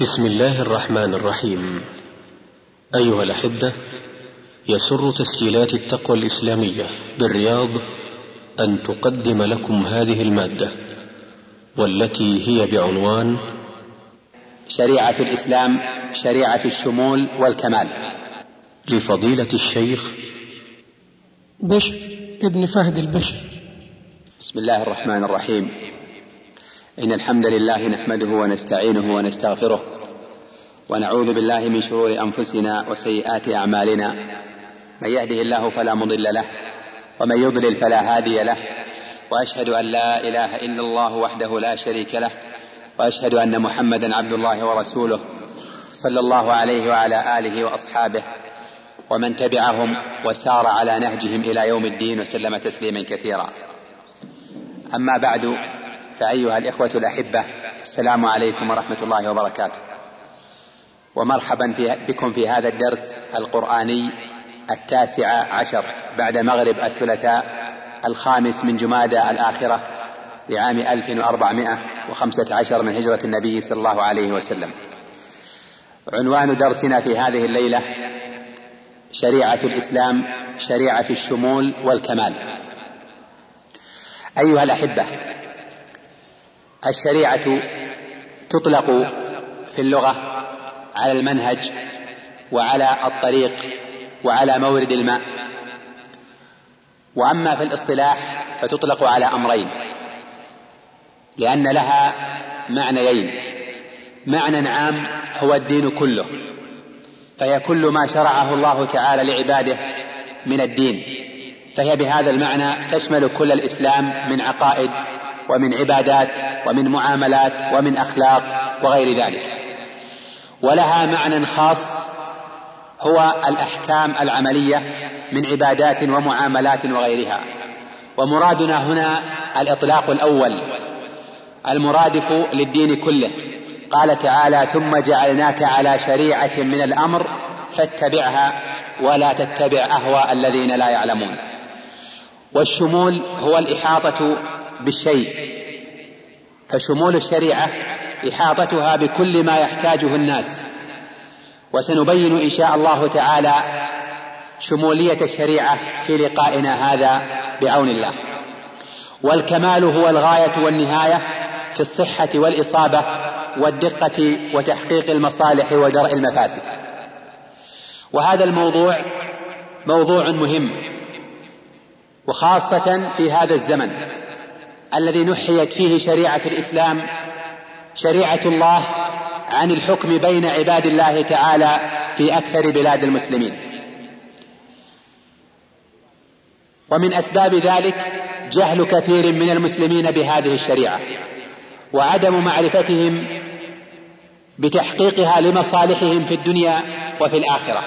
بسم الله الرحمن الرحيم. أيها الأحبة يسر تسجيلات التقوى الإسلامية بالرياض أن تقدم لكم هذه المادة والتي هي بعنوان شريعة الإسلام شريعة الشمول والكمال. لفضيلة الشيخ بشر ابن فهد البشر. بسم الله الرحمن الرحيم. إن الحمد لله نحمده ونستعينه ونستغفره ونعوذ بالله من شرور أنفسنا وسيئات أعمالنا. من يهده الله فلا مضل له ومن يضلل فلا هادي له وأشهد أن لا إله إلا الله وحده لا شريك له وأشهد أن محمدا عبد الله ورسوله صلى الله عليه وعلى آله وأصحابه ومن تبعهم وسار على نهجهم إلى يوم الدين وسلم تسليما كثيرا. أما بعد فأيها الإخوة الأحبة السلام عليكم ورحمة الله وبركاته. ومرحبا في بكم في هذا الدرس القرآني التاسع عشر بعد مغرب الثلاثاء الخامس من جمادى الآخرة لعام 1415 من هجرة النبي صلى الله عليه وسلم. عنوان درسنا في هذه الليلة شريعة الإسلام شريعة الشمول والكمال. أيها الأحبة الشريعة تطلق في اللغة على المنهج وعلى الطريق وعلى مورد الماء. وأما في الاصطلاح فتطلق على أمرين لأن لها معنيين. معنى عام هو الدين كله فهي كل ما شرعه الله تعالى لعباده من الدين. فهي بهذا المعنى تشمل كل الإسلام من عقائد ومن عبادات ومن معاملات ومن أخلاق وغير ذلك. ولها معنى خاص هو الأحكام العملية من عبادات ومعاملات وغيرها. ومرادنا هنا الإطلاق الأول المرادف للدين كله. قال تعالى ثم جعلناك على شريعة من الأمر فاتبعها ولا تتبع أهواء الذين لا يعلمون. والشمول هو الإحاطة بالشيء فشمول الشريعة إحاطتها بكل ما يحتاجه الناس. وسنبين إن شاء الله تعالى شمولية الشريعة في لقائنا هذا بعون الله. والكمال هو الغاية والنهاية في الصحة والإصابة والدقة وتحقيق المصالح ودرء المفاسد. وهذا الموضوع موضوع مهم وخاصة في هذا الزمن. الذي نحيت فيه شريعة الإسلام شريعة الله عن الحكم بين عباد الله تعالى في أكثر بلاد المسلمين. ومن أسباب ذلك جهل كثير من المسلمين بهذه الشريعة وعدم معرفتهم بتحقيقها لمصالحهم في الدنيا وفي الآخرة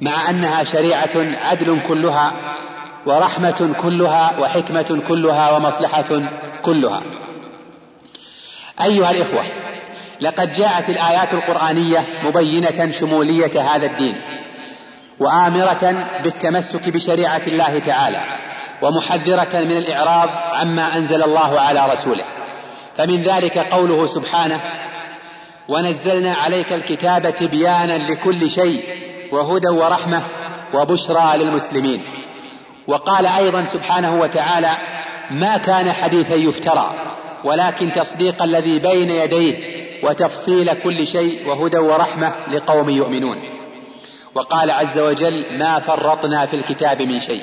مع أنها شريعة عدل كلها ورحمة كلها وحكمة كلها ومصلحة كلها. أيها الإخوة لقد جاءت الآيات القرآنية مبينة شمولية هذا الدين وآمرة بالتمسك بشريعة الله تعالى ومحذرة من الإعراض عما أنزل الله على رسوله. فمن ذلك قوله سبحانه ونزلنا عليك الكتاب تبيانا لكل شيء وهدى ورحمة وبشرى للمسلمين. وقال أيضا سبحانه وتعالى ما كان حديثا يفترى ولكن تصديق الذي بين يديه وتفصيل كل شيء وهدى ورحمة لقوم يؤمنون. وقال عز وجل ما فرطنا في الكتاب من شيء.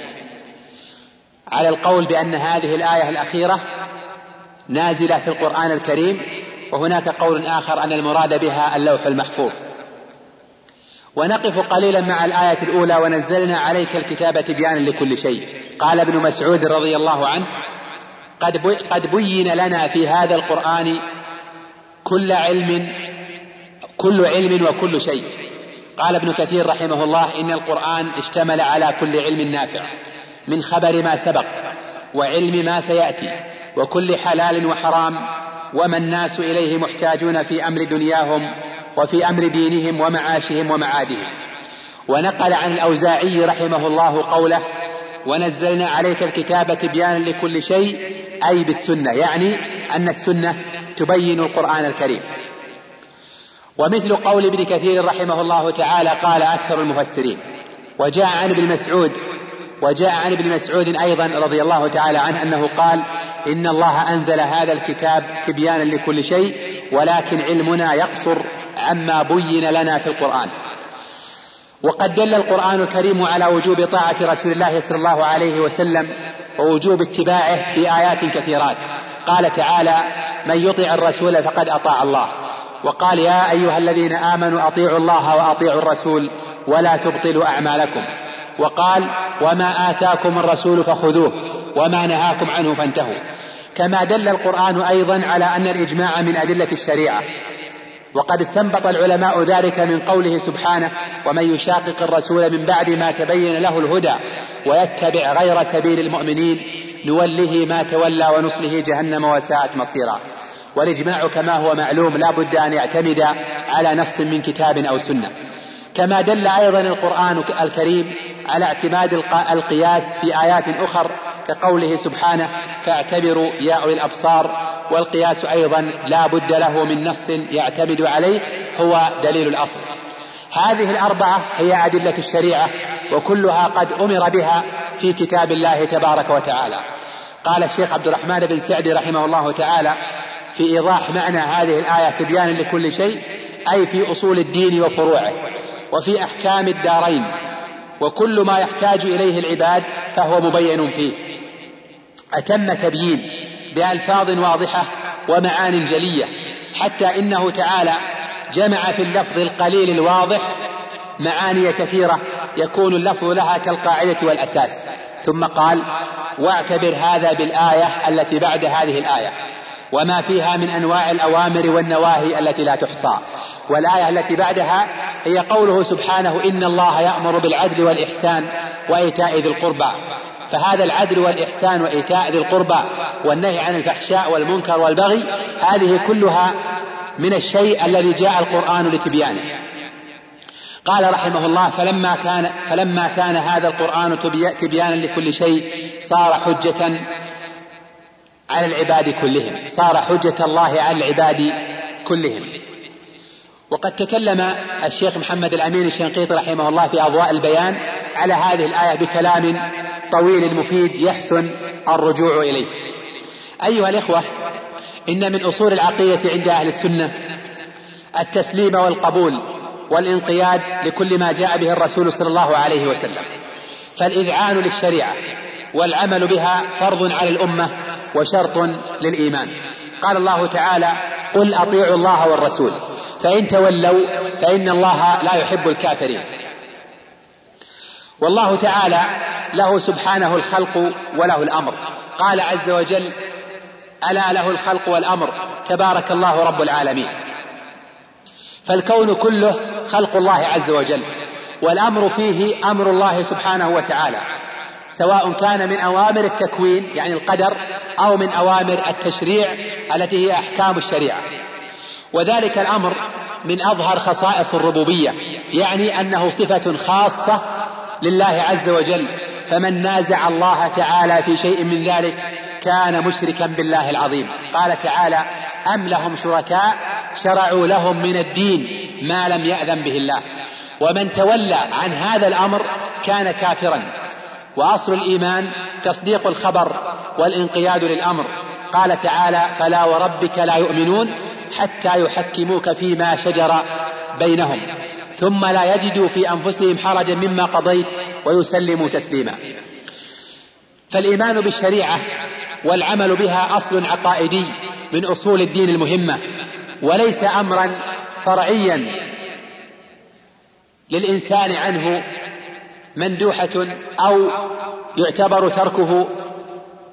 على القول بأن هذه الآية الأخيرة نازلة في القرآن الكريم وهناك قول آخر أن المراد بها اللوح المحفوظ. ونقف قليلا مع الآية الأولى ونزلنا عليك الكتاب تبيانا لكل شيء. قال ابن مسعود رضي الله عنه قد قد بين لنا في هذا القرآن كل علم كل علم وكل شيء. قال ابن كثير رحمه الله إن القرآن اشتمل على كل علم نافع من خبر ما سبق وعلم ما سيأتي وكل حلال وحرام وما الناس إليه محتاجون في أمر دنياهم وفي أمر دينهم ومعاشهم ومعادهم. ونقل عن الأوزاعي رحمه الله قوله ونزلنا عليك الكتاب تبيانا لكل شيء أي بالسنة. يعني أن السنة تبين القرآن الكريم. ومثل قول ابن كثير رحمه الله تعالى قال أكثر المفسرين وجاء عن ابن مسعود وجاء عن ابن مسعود أيضا رضي الله تعالى عنه أنه قال إن الله أنزل هذا الكتاب تبيانا لكل شيء ولكن علمنا يقصر. عما بين لنا في القرآن. وقد دل القرآن الكريم على وجوب طاعة رسول الله صلى الله عليه وسلم ووجوب اتباعه في آيات كثيرات. قال تعالى من يطع الرسول فقد أطاع الله وقال يا أيها الذين آمنوا أطيعوا الله وأطيعوا الرسول ولا تبطلوا أعمالكم وقال وما آتاكم الرسول فخذوه وما نهاكم عنه فانتهوا كما دل القرآن أيضا على أن الإجماع من أدلة الشريعة. وقد استنبط العلماء ذلك من قوله سبحانه ومن يشاقق الرسول من بعد ما تبين له الهدى ويتبع غير سبيل المؤمنين نوله ما تولى ونصله جهنم وساءت مصيرا. والإجماع كما هو معلوم لا بد أن يعتمد على نص من كتاب أو سنة. كما دل أيضا القرآن الكريم على اعتماد القياس في آيات أخر كقوله سبحانه فاعتبروا يا أولي الأبصار والقياس أيضا لا بد له من نص يعتمد عليه هو دليل الأصل. هذه الأربعة هي أدلة الشريعة وكلها قد أمر بها في كتاب الله تبارك وتعالى. قال الشيخ عبد الرحمن بن سعدي رحمه الله تعالى في إيضاح معنى هذه الآية تبيانا لكل شيء أي في أصول الدين وفروعه وفي أحكام الدارين وكل ما يحتاج إليه العباد فهو مبين فيه. أتم تبيين بألفاظ واضحة ومعان جلية حتى إنه تعالى جمع في اللفظ القليل الواضح معاني كثيرة يكون اللفظ لها كالقاعدة والأساس. ثم قال واعتبر هذا بالآية التي بعد هذه الآية وما فيها من أنواع الأوامر والنواهي التي لا تحصى. والآية التي بعدها هي قوله سبحانه إن الله يأمر بالعدل والإحسان وإيتاء ذي القربى. فهذا العدل والإحسان وإيتاء ذي القربى والنهي عن الفحشاء والمنكر والبغي هذه كلها من الشيء الذي جاء القرآن لتبيانه. قال رحمه الله فلما كان فلما كان هذا القرآن تبيانا لكل شيء صار حجة على العباد كلهم صار حجة الله على العباد كلهم. وقد تكلم الشيخ محمد الأمين الشنقيطي رحمه الله في أضواء البيان على هذه الآية بكلام طويل مفيد يحسن الرجوع إليه. أيها الإخوة إن من أصول العقيدة عند أهل السنة التسليم والقبول والانقياد لكل ما جاء به الرسول صلى الله عليه وسلم. فالإذعان للشريعة والعمل بها فرض على الأمة وشرط للإيمان. قال الله تعالى قل أطيعوا الله والرسول فإن تولوا فإن الله لا يحب الكافرين. والله تعالى له سبحانه الخلق وله الأمر. قال عز وجل ألا له الخلق والأمر تبارك الله رب العالمين. فالكون كله خلق الله عز وجل والأمر فيه أمر الله سبحانه وتعالى سواء كان من أوامر التكوين يعني القدر أو من أوامر التشريع التي هي أحكام الشريعة. وذلك الأمر من أظهر خصائص الربوبية يعني أنه صفة خاصة لله عز وجل فمن نازع الله تعالى في شيء من ذلك كان مشركا بالله العظيم. قال تعالى أم لهم شركاء شرعوا لهم من الدين ما لم يأذن به الله. ومن تولى عن هذا الأمر كان كافرا. وأصل الإيمان تصديق الخبر والانقياد للأمر. قال تعالى فلا وربك لا يؤمنون حتى يحكموك فيما شجر بينهم. ثم لا يجدوا في أنفسهم حرجا مما قضيت ويسلموا تسليما. فالإيمان بالشريعة والعمل بها أصل عقائدي من أصول الدين المهمة وليس امرا فرعيا للإنسان عنه مندوحة أو يعتبر تركه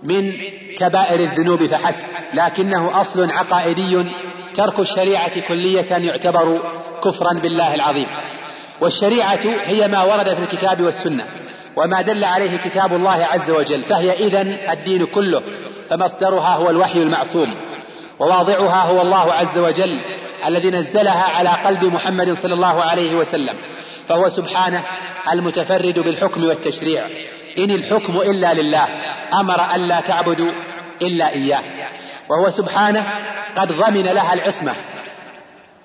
من كبائر الذنوب فحسب لكنه أصل عقائدي ترك الشريعة كلية يعتبر كفرا بالله العظيم. والشريعة هي ما ورد في الكتاب والسنة وما دل عليه كتاب الله عز وجل فهي إذن الدين كله فمصدرها هو الوحي المعصوم وواضعها هو الله عز وجل الذي نزلها على قلب محمد صلى الله عليه وسلم فهو سبحانه المتفرد بالحكم والتشريع. إن الحكم إلا لله أمر ألا تعبدوا إلا إياه. وهو سبحانه قد ضمن لها العصمة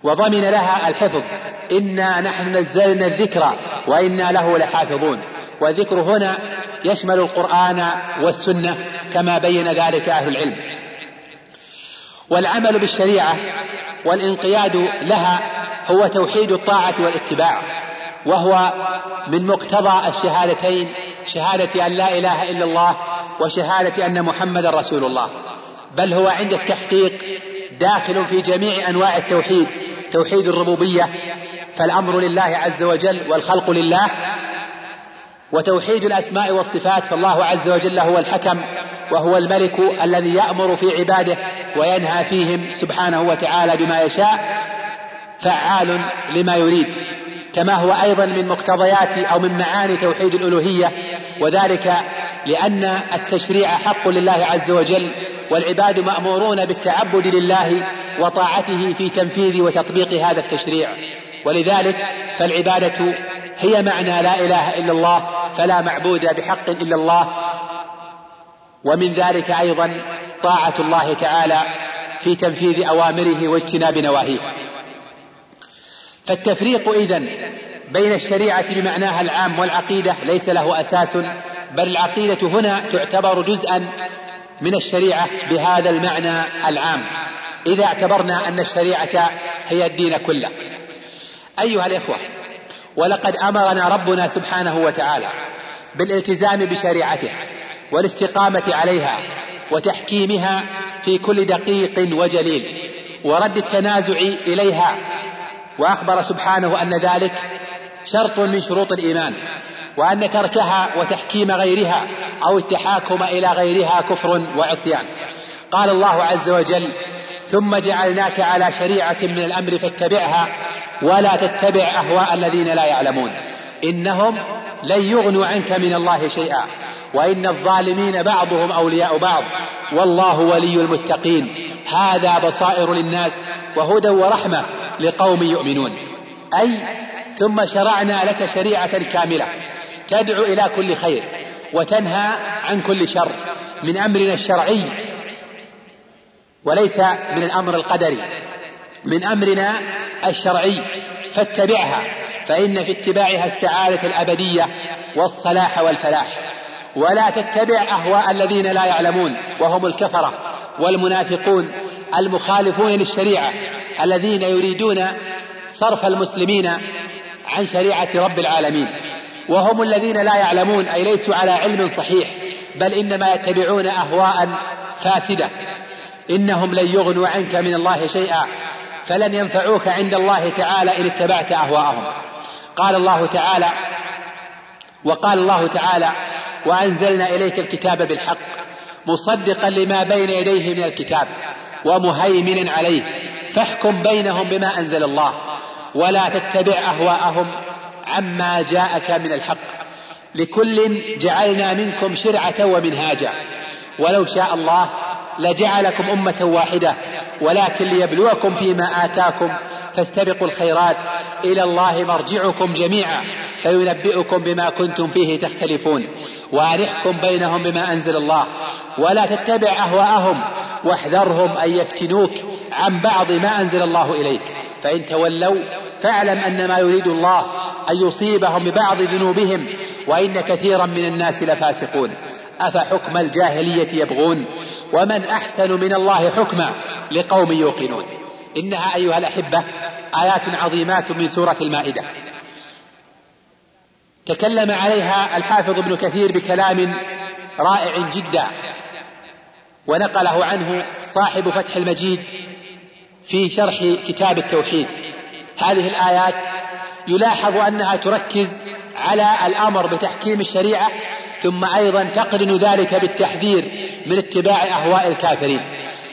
وضمن لها الحفظ. إنا نحن نزلنا الذكر وإنا له لحافظون. والذكر هنا يشمل القرآن والسنة كما بين ذلك أهل العلم. والعمل بالشريعة والانقياد لها هو توحيد الطاعة والاتباع وهو من مقتضى الشهادتين شهادة أن لا إله إلا الله وشهادة أن محمدا رسول الله. بل هو عند التحقيق داخل في جميع أنواع التوحيد توحيد الربوبية فالأمر لله عز وجل والخلق لله وتوحيد الأسماء والصفات فالله عز وجل هو الحكم وهو الملك الذي يأمر في عباده وينهى فيهم سبحانه وتعالى بما يشاء فعال لما يريد. كما هو أيضا من مقتضيات أو من معاني توحيد الألوهية وذلك لأن التشريع حق لله عز وجل والعباد مأمورون بالتعبد لله وطاعته في تنفيذ وتطبيق هذا التشريع. ولذلك فالعبادة هي معنى لا إله إلا الله فلا معبود بحق إلا الله. ومن ذلك أيضا طاعة الله تعالى في تنفيذ أوامره واجتناب نواهيه. فالتفريق إذن بين الشريعة بمعناها العام والعقيدة ليس له أساس بل العقيدة هنا تعتبر جزءا من الشريعة بهذا المعنى العام. إذا اعتبرنا أن الشريعة هي الدين كله. أيها الإخوة ولقد أمرنا ربنا سبحانه وتعالى بالالتزام بشريعته والاستقامة عليها وتحكيمها في كل دقيق وجليل ورد التنازع إليها وأخبر سبحانه أن ذلك شرط من شروط الإيمان وأن تركها وتحكيم غيرها أو التحاكم إلى غيرها كفر وعصيان. قال الله عز وجل ثم جعلناك على شريعة من الأمر فاتبعها ولا تتبع أهواء الذين لا يعلمون. إنهم لن يغنوا عنك من الله شيئا وإن الظالمين بعضهم أولياء بعض. والله ولي المتقين. هذا بصائر للناس وهدى ورحمة لقوم يؤمنون. أي ثم شرعنا لك شريعة كاملة. تدعو إلى كل خير وتنهى عن كل شر من أمرنا الشرعي وليس من الأمر القدري. من أمرنا الشرعي فاتبعها فإن في اتباعها السعادة الأبدية والصلاح والفلاح. ولا تتبع أهواء الذين لا يعلمون وهم الكفرة والمنافقون المخالفون للشريعة. الذين يريدون صرف المسلمين عن شريعة رب العالمين. وهم الذين لا يعلمون أي ليسوا على علم صحيح بل إنما يتبعون أهواء فاسدة. إنهم لن يغنوا عنك من الله شيئا فلن ينفعوك عند الله تعالى إن اتبعت أهواءهم. قال الله تعالى وقال الله تعالى وأنزلنا إليك الكتاب بالحق مصدقا لما بين يديه من الكتاب ومهيمنا عليه. فاحكم بينهم بما أنزل الله ولا تتبع أهواءهم عما جاءك من الحق. لكل جعلنا منكم شرعة ومنهاجا. ولو شاء الله لجعلكم أمة واحدة ولكن ليبلوكم فيما آتاكم. فاستبقوا الخيرات إلى الله مرجعكم جميعا فينبئكم بما كنتم فيه تختلفون. وأن بينهم بما أنزل الله ولا تتبع أهواءهم واحذرهم أن يفتنوك عن بعض ما أنزل الله إليك. فإن تولوا فاعلم أن ما يريد الله أن يصيبهم ببعض ذنوبهم وإن كثيرا من الناس لفاسقون. أفحكم الجاهلية يبغون؟ ومن أحسن من الله حكما؟ لقوم يوقنون. إنها أيها الأحبة آيات عظيمات من سورة المائدة. تكلم عليها الحافظ ابن كثير بكلام رائع جدا ونقله عنه صاحب فتح المجيد في شرح كتاب التوحيد. هذه الآيات يلاحظ أنها تركز على الأمر بتحكيم الشريعة ثم أيضا تقرن ذلك بالتحذير من اتباع أهواء الكافرين.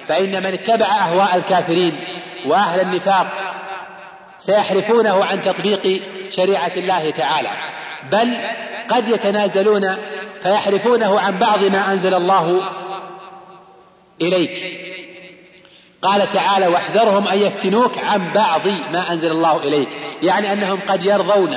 فإن من اتبع أهواء الكافرين وأهل النفاق سيحرفونه عن تطبيق شريعة الله تعالى بل قد يتنازلون فيحرفونه عن بعض ما أنزل الله إليك. قال تعالى واحذرهم أن يفتنوك عن بعض ما أنزل الله إليك. يعني أنهم قد يرضون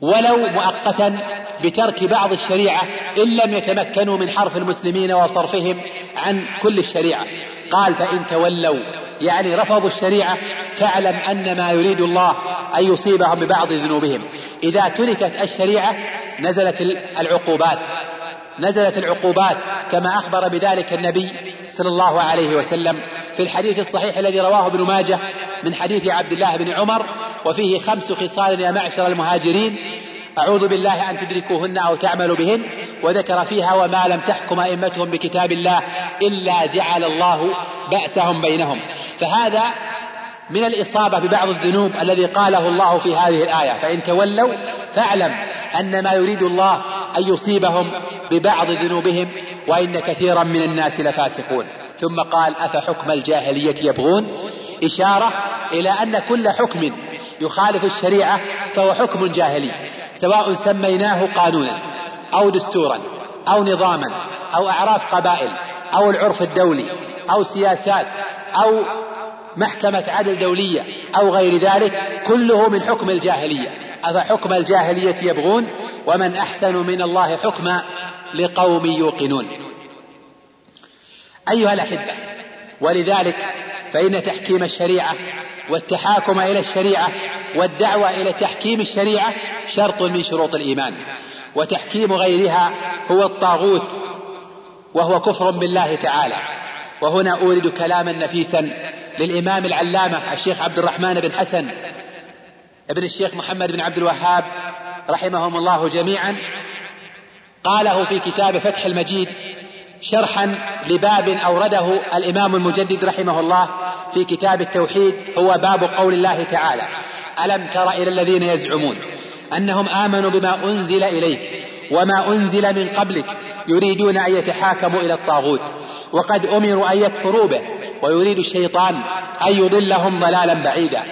ولو مؤقتا بترك بعض الشريعة إن لم يتمكنوا من حرف المسلمين وصرفهم عن كل الشريعة. قال فإن تولوا يعني رفضوا الشريعة فاعلم أن ما يريد الله أن يصيبهم ببعض ذنوبهم. إذا تركت الشريعة نزلت العقوبات. نزلت العقوبات كما أخبر بذلك النبي صلى الله عليه وسلم في الحديث الصحيح الذي رواه ابن ماجه من حديث عبد الله بن عمر وفيه خمس خصال يا معشر المهاجرين. أعوذ بالله أن تدركوهن أو تعملوا بهن وذكر فيها وما لم تحكم أئمتهم بكتاب الله إلا جعل الله بأسهم بينهم. فهذا من الإصابة ببعض الذنوب الذي قاله الله في هذه الآية. فإن تولوا فاعلم أن ما يريد الله أن يصيبهم ببعض ذنوبهم وإن كثيرا من الناس لفاسقون. ثم قال أفحكم الجاهلية يبغون؟ إشارة إلى أن كل حكم يخالف الشريعة فهو حكم جاهلي سواء سميناه قانونا أو دستورا أو نظاما أو أعراف قبائل أو العرف الدولي أو سياسات أو محكمة عدل دولية أو غير ذلك كله من حكم الجاهلية. أفحكم الجاهلية يبغون؟ ومن أحسن من الله حكما لقوم يوقنون. أيها الأحبة ولذلك فإن تحكيم الشريعة والتحاكم إلى الشريعة والدعوة إلى تحكيم الشريعة شرط من شروط الإيمان. وتحكيم غيرها هو الطاغوت وهو كفر بالله تعالى. وهنا أورد كلاما نفيسا للإمام العلامة الشيخ عبد الرحمن بن حسن ابن الشيخ محمد بن عبد الوهاب رحمهم الله جميعا. قاله في كتاب فتح المجيد شرحا لباب أورده الإمام المجدد رحمه الله في كتاب التوحيد هو باب قول الله تعالى ألم تر إلى الذين يزعمون أنهم آمنوا بما أنزل إليك وما أنزل من قبلك يريدون أن يتحاكموا إلى الطاغوت وقد أمروا أن يكفروا به ويريد الشيطان أن يضلهم ضلالا بعيدا.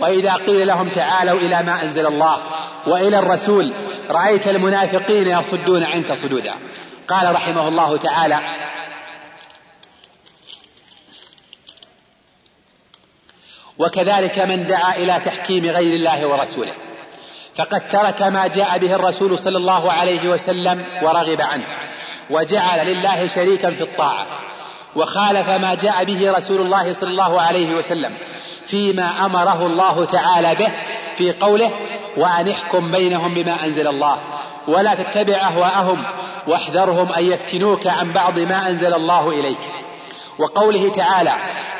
وإذا قيل لهم تعالوا إلى ما أنزل الله وإلى الرسول رأيت المنافقين يصدون عنك صدودا. قال رحمه الله تعالى وكذلك من دعا إلى تحكيم غير الله ورسوله فقد ترك ما جاء به الرسول صلى الله عليه وسلم ورغب عنه وجعل لله شريكا في الطاعة. وخالف ما جاء به رسول الله صلى الله عليه وسلم فيما أمره الله تعالى به في قوله وأن احكم بينهم بما أنزل الله ولا تتبع أهواءهم واحذرهم أن يفتنوك عن بعض ما أنزل الله إليك وقوله تعالى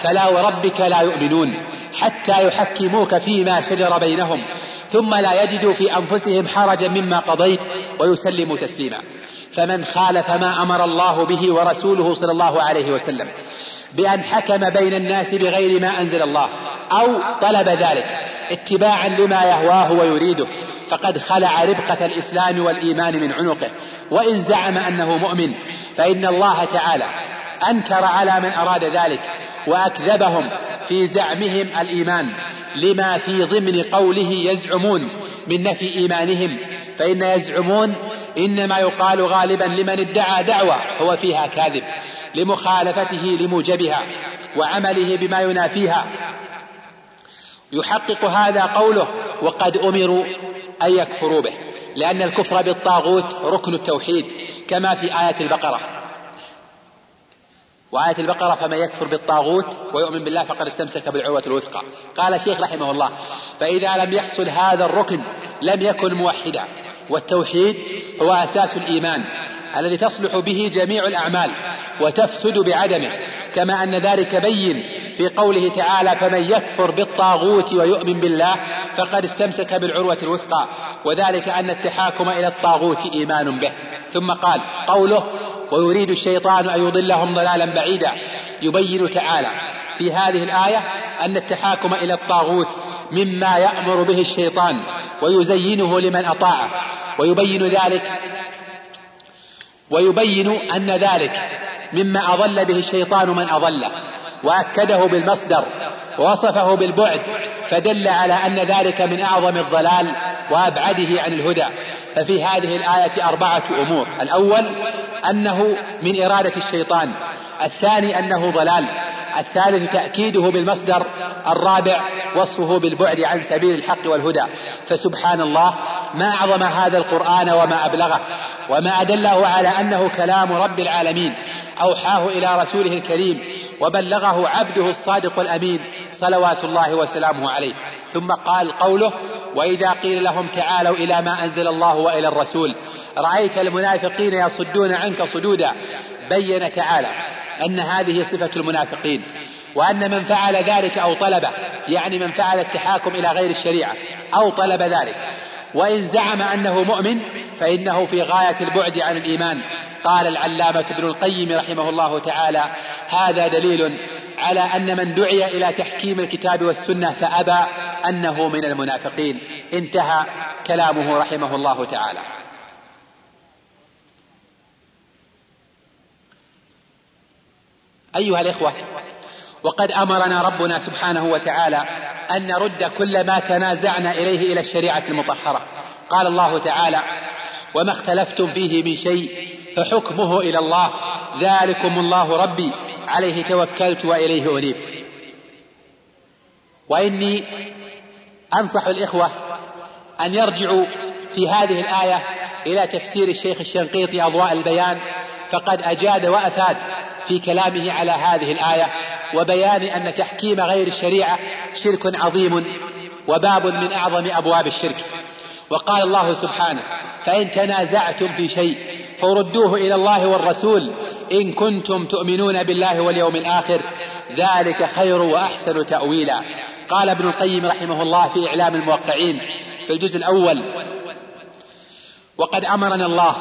فلا وربك لا يؤمنون حتى يحكموك فيما شجر بينهم ثم لا يجدوا في أنفسهم حرجا مما قضيت ويسلموا تسليما فمن خالف ما أمر الله به ورسوله صلى الله عليه وسلم بأن حكم بين الناس بغير ما أنزل الله أو طلب ذلك اتباعا لما يهواه ويريده فقد خلع ربقة الإسلام والإيمان من عنقه. وإن زعم أنه مؤمن فإن الله تعالى أنكر على من أراد ذلك وأكذبهم في زعمهم الإيمان لما في ضمن قوله يزعمون من نفي إيمانهم فإن يزعمون إنما يقال غالبا لمن ادعى دعوى هو فيها كاذب لمخالفته لموجبها وعمله بما ينافيها. يحقق هذا قوله وقد أمروا أن يكفروا به لأن الكفر بالطاغوت ركن التوحيد كما في آية البقرة. وآية البقرة فمن يكفر بالطاغوت ويؤمن بالله فقد استمسك بالعروة الوثقى. قال الشيخ رحمه الله فإذا لم يحصل هذا الركن لم يكن موحدا. والتوحيد هو أساس الإيمان الذي تصلح به جميع الأعمال وتفسد بعدمه كما أن ذلك بين في قوله تعالى فمن يكفر بالطاغوت ويؤمن بالله فقد استمسك بالعروة الوثقى وذلك أن التحاكم إلى الطاغوت إيمان به. ثم قال قوله ويريد الشيطان أن يضلهم ضلالا بعيدا يبين تعالى في هذه الآية أن التحاكم إلى الطاغوت مما يأمر به الشيطان ويزينه لمن أطاعه. ويبين ذلك ويبين أن ذلك مما أضل به الشيطان من أضله وأكده بالمصدر ووصفه بالبعد فدل على أن ذلك من أعظم الضلال وأبعده عن الهدى. ففي هذه الآية أربعة أمور. الأول أنه من إرادة الشيطان. الثاني أنه ضلال. الثالث تأكيده بالمصدر الرابع وصفه بالبعد عن سبيل الحق والهدى. فسبحان الله ما أعظم هذا القرآن وما أبلغه وما أدله على أنه كلام رب العالمين. أوحاه إلى رسوله الكريم وبلغه عبده الصادق الأمين صلوات الله وسلامه عليه. ثم قال قوله وإذا قيل لهم تعالوا إلى ما أنزل الله وإلى الرسول رأيت المنافقين يصدون عنك صدودا بين تعالى. أن هذه صفة المنافقين وأن من فعل ذلك أو طلبه يعني من فعل التحاكم إلى غير الشريعة أو طلب ذلك. وإن زعم أنه مؤمن فإنه في غاية البعد عن الإيمان. قال العلامة ابن القيم رحمه الله تعالى هذا دليل على أن من دعي إلى تحكيم الكتاب والسنة فأبى أنه من المنافقين. انتهى كلامه رحمه الله تعالى. أيها الإخوة وقد أمرنا ربنا سبحانه وتعالى أن نرد كل ما تنازعنا إليه إلى الشريعة المطهرة. قال الله تعالى وما اختلفتم فيه من شيء فحكمه إلى الله ذلكم الله ربي عليه توكلت وإليه أنيب. وإني أنصح الإخوة أن يرجعوا في هذه الآية إلى تفسير الشيخ الشنقيطي أضواء البيان فقد أجاد وأفاد في كلامه على هذه الآية وبيان أن تحكيم غير الشريعة شرك عظيم وباب من أعظم أبواب الشرك. وقال الله سبحانه فإن تنازعتم في شيء فردوه إلى الله والرسول إن كنتم تؤمنون بالله واليوم الآخر ذلك خير وأحسن تأويلا. قال ابن القيم رحمه الله في إعلام الموقعين في الجزء الأول وقد أمرنا الله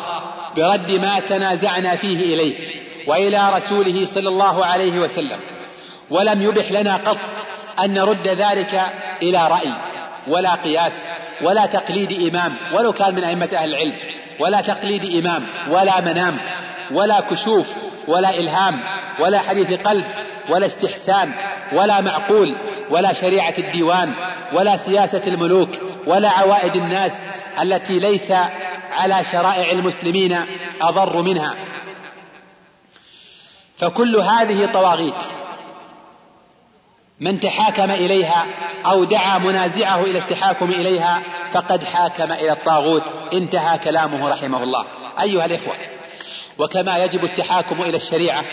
برد ما تنازعنا فيه إليه. وإلى رسوله صلى الله عليه وسلم. ولم يبح لنا قط أن نرد ذلك إلى رأي ولا قياس ولا تقليد إمام ولو كان من أئمة أهل العلم ولا تقليد إمام ولا منام ولا كشوف ولا إلهام ولا حديث قلب ولا استحسان ولا معقول ولا شريعة الديوان ولا سياسة الملوك ولا عوائد الناس التي ليس على شرائع المسلمين أضر منها. فكل هذه طواغيت. من تحاكم إليها أو دعا منازعه إلى التحاكم إليها فقد حاكم إلى الطاغوت. انتهى كلامه رحمه الله. أيها الإخوة وكما يجب التحاكم إلى الشريعة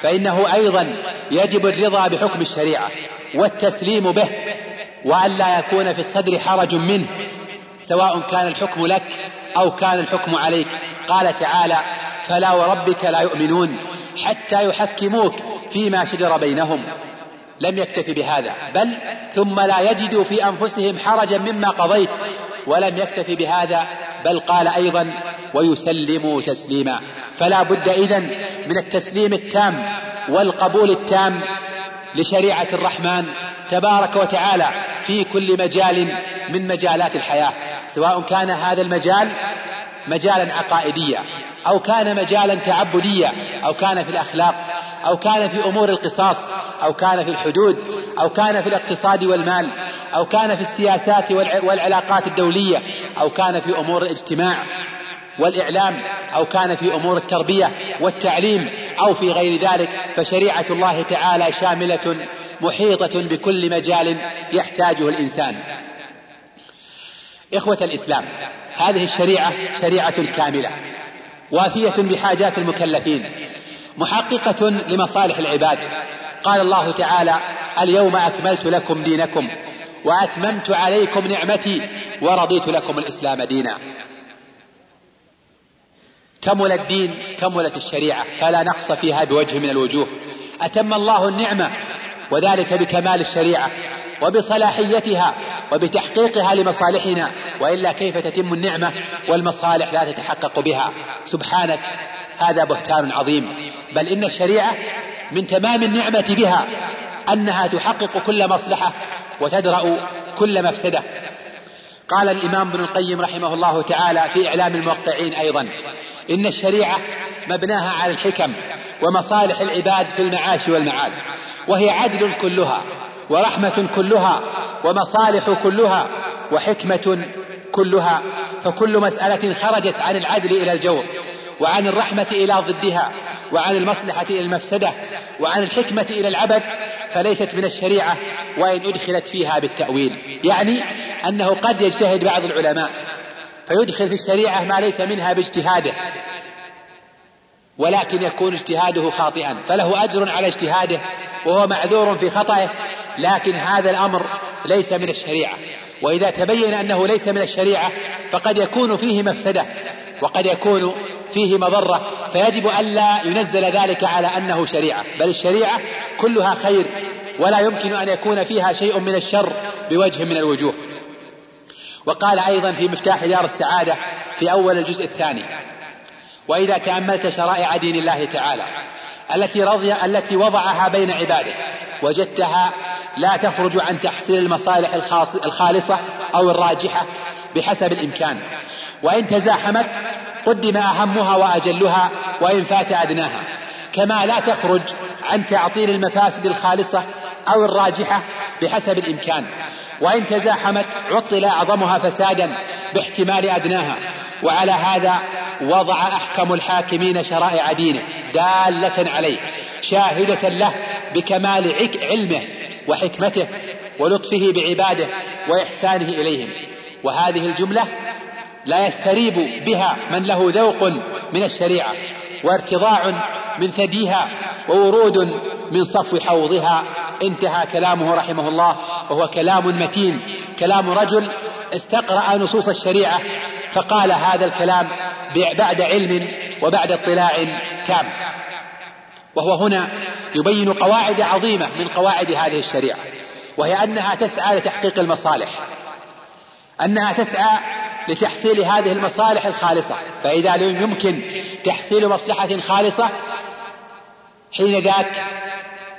فإنه أيضا يجب الرضا بحكم الشريعة والتسليم به وأن لا يكون في الصدر حرج منه سواء كان الحكم لك أو كان الحكم عليك. قال تعالى فلا وربك لا يؤمنون حتى يحكموك فيما شجر بينهم. لم يكتف بهذا. بل ثم لا يجدوا في أنفسهم حرجا مما قضيت. ولم يكتف بهذا. بل قال أيضا ويسلموا تسليما. فلا بد إذن من التسليم التام والقبول التام لشريعة الرحمن تبارك وتعالى في كل مجال من مجالات الحياة. سواء كان هذا المجال مجالا عقائديا أو كان مجالا تعبديا أو كان في الأخلاق أو كان في أمور القصاص أو كان في الحدود أو كان في الاقتصاد والمال أو كان في السياسات والعلاقات الدولية أو كان في أمور الاجتماع والإعلام أو كان في أمور التربية والتعليم أو في غير ذلك فشريعة الله تعالى شاملة محيطة بكل مجال يحتاجه الإنسان. إخوة الإسلام هذه الشريعة شريعة كاملة وافيه بحاجات المكلفين محققة لمصالح العباد. قال الله تعالى اليوم أكملت لكم دينكم وأتممت عليكم نعمتي ورضيت لكم الإسلام دينا. كمل الدين كملت الشريعة فلا نقص فيها بوجه من الوجوه. أتم الله النعمة وذلك بكمال الشريعة. وبصلاحيتها وبتحقيقها لمصالحنا وإلا كيف تتم النعمة؟ والمصالح لا تتحقق بها. سبحانك هذا بهتان عظيم. بل إن الشريعة من تمام النعمة بها أنها تحقق كل مصلحة وتدرأ كل مفسدة. قال الإمام ابن القيم رحمه الله تعالى في إعلام الموقعين أيضا إن الشريعة مبناها على الحكم ومصالح العباد في المعاش والمعاد وهي عدل كلها. ورحمة كلها ومصالح كلها وحكمة كلها فكل مسألة خرجت عن العدل إلى الجور وعن الرحمة إلى ضدها وعن المصلحة إلى المفسدة وعن الحكمة إلى العبث فليست من الشريعة وإن أدخلت فيها بالتأويل. يعني أنه قد يجتهد بعض العلماء فيدخل في الشريعة ما ليس منها باجتهاده ولكن يكون اجتهاده خاطئا فله أجر على اجتهاده وهو معذور في خطأه لكن هذا الأمر ليس من الشريعة. وإذا تبين أنه ليس من الشريعة فقد يكون فيه مفسدة وقد يكون فيه مضرة فيجب ألا ينزل ذلك على أنه شريعة. بل الشريعة كلها خير ولا يمكن أن يكون فيها شيء من الشر بوجه من الوجوه. وقال أيضا في مفتاح دار السعادة في أول الجزء الثاني وإذا تأملت شرائع دين الله تعالى التي رضي التي وضعها بين عباده وجدتها لا تخرج عن تحصيل المصالح الخالصة أو الراجحة بحسب الإمكان. وإن تزاحمت قدم أهمها وأجلها وإن فات أدناها. كما لا تخرج عن تعطيل المفاسد الخالصة أو الراجحة بحسب الإمكان. وإن تزاحمت عطل أعظمها فسادا باحتمال أدناها. وعلى هذا وضع أحكم الحاكمين شرائع دينه دالة عليه شاهدة له بكمال علمه. وحكمته ولطفه بعباده وإحسانه إليهم. وهذه الجملة لا يستريب بها من له ذوق من الشريعة وارتضاع من ثديها وورود من صفو حوضها. انتهى كلامه رحمه الله وهو كلام متين كلام رجل استقرأ نصوص الشريعة فقال هذا الكلام بعد علم وبعد اطلاع تام. وهو هنا يبين قواعد عظيمة من قواعد هذه الشريعة وهي أنها تسعى لتحقيق المصالح أنها تسعى لتحصيل هذه المصالح الخالصة فإذا لم يمكن تحصيل مصلحة خالصة حين ذاك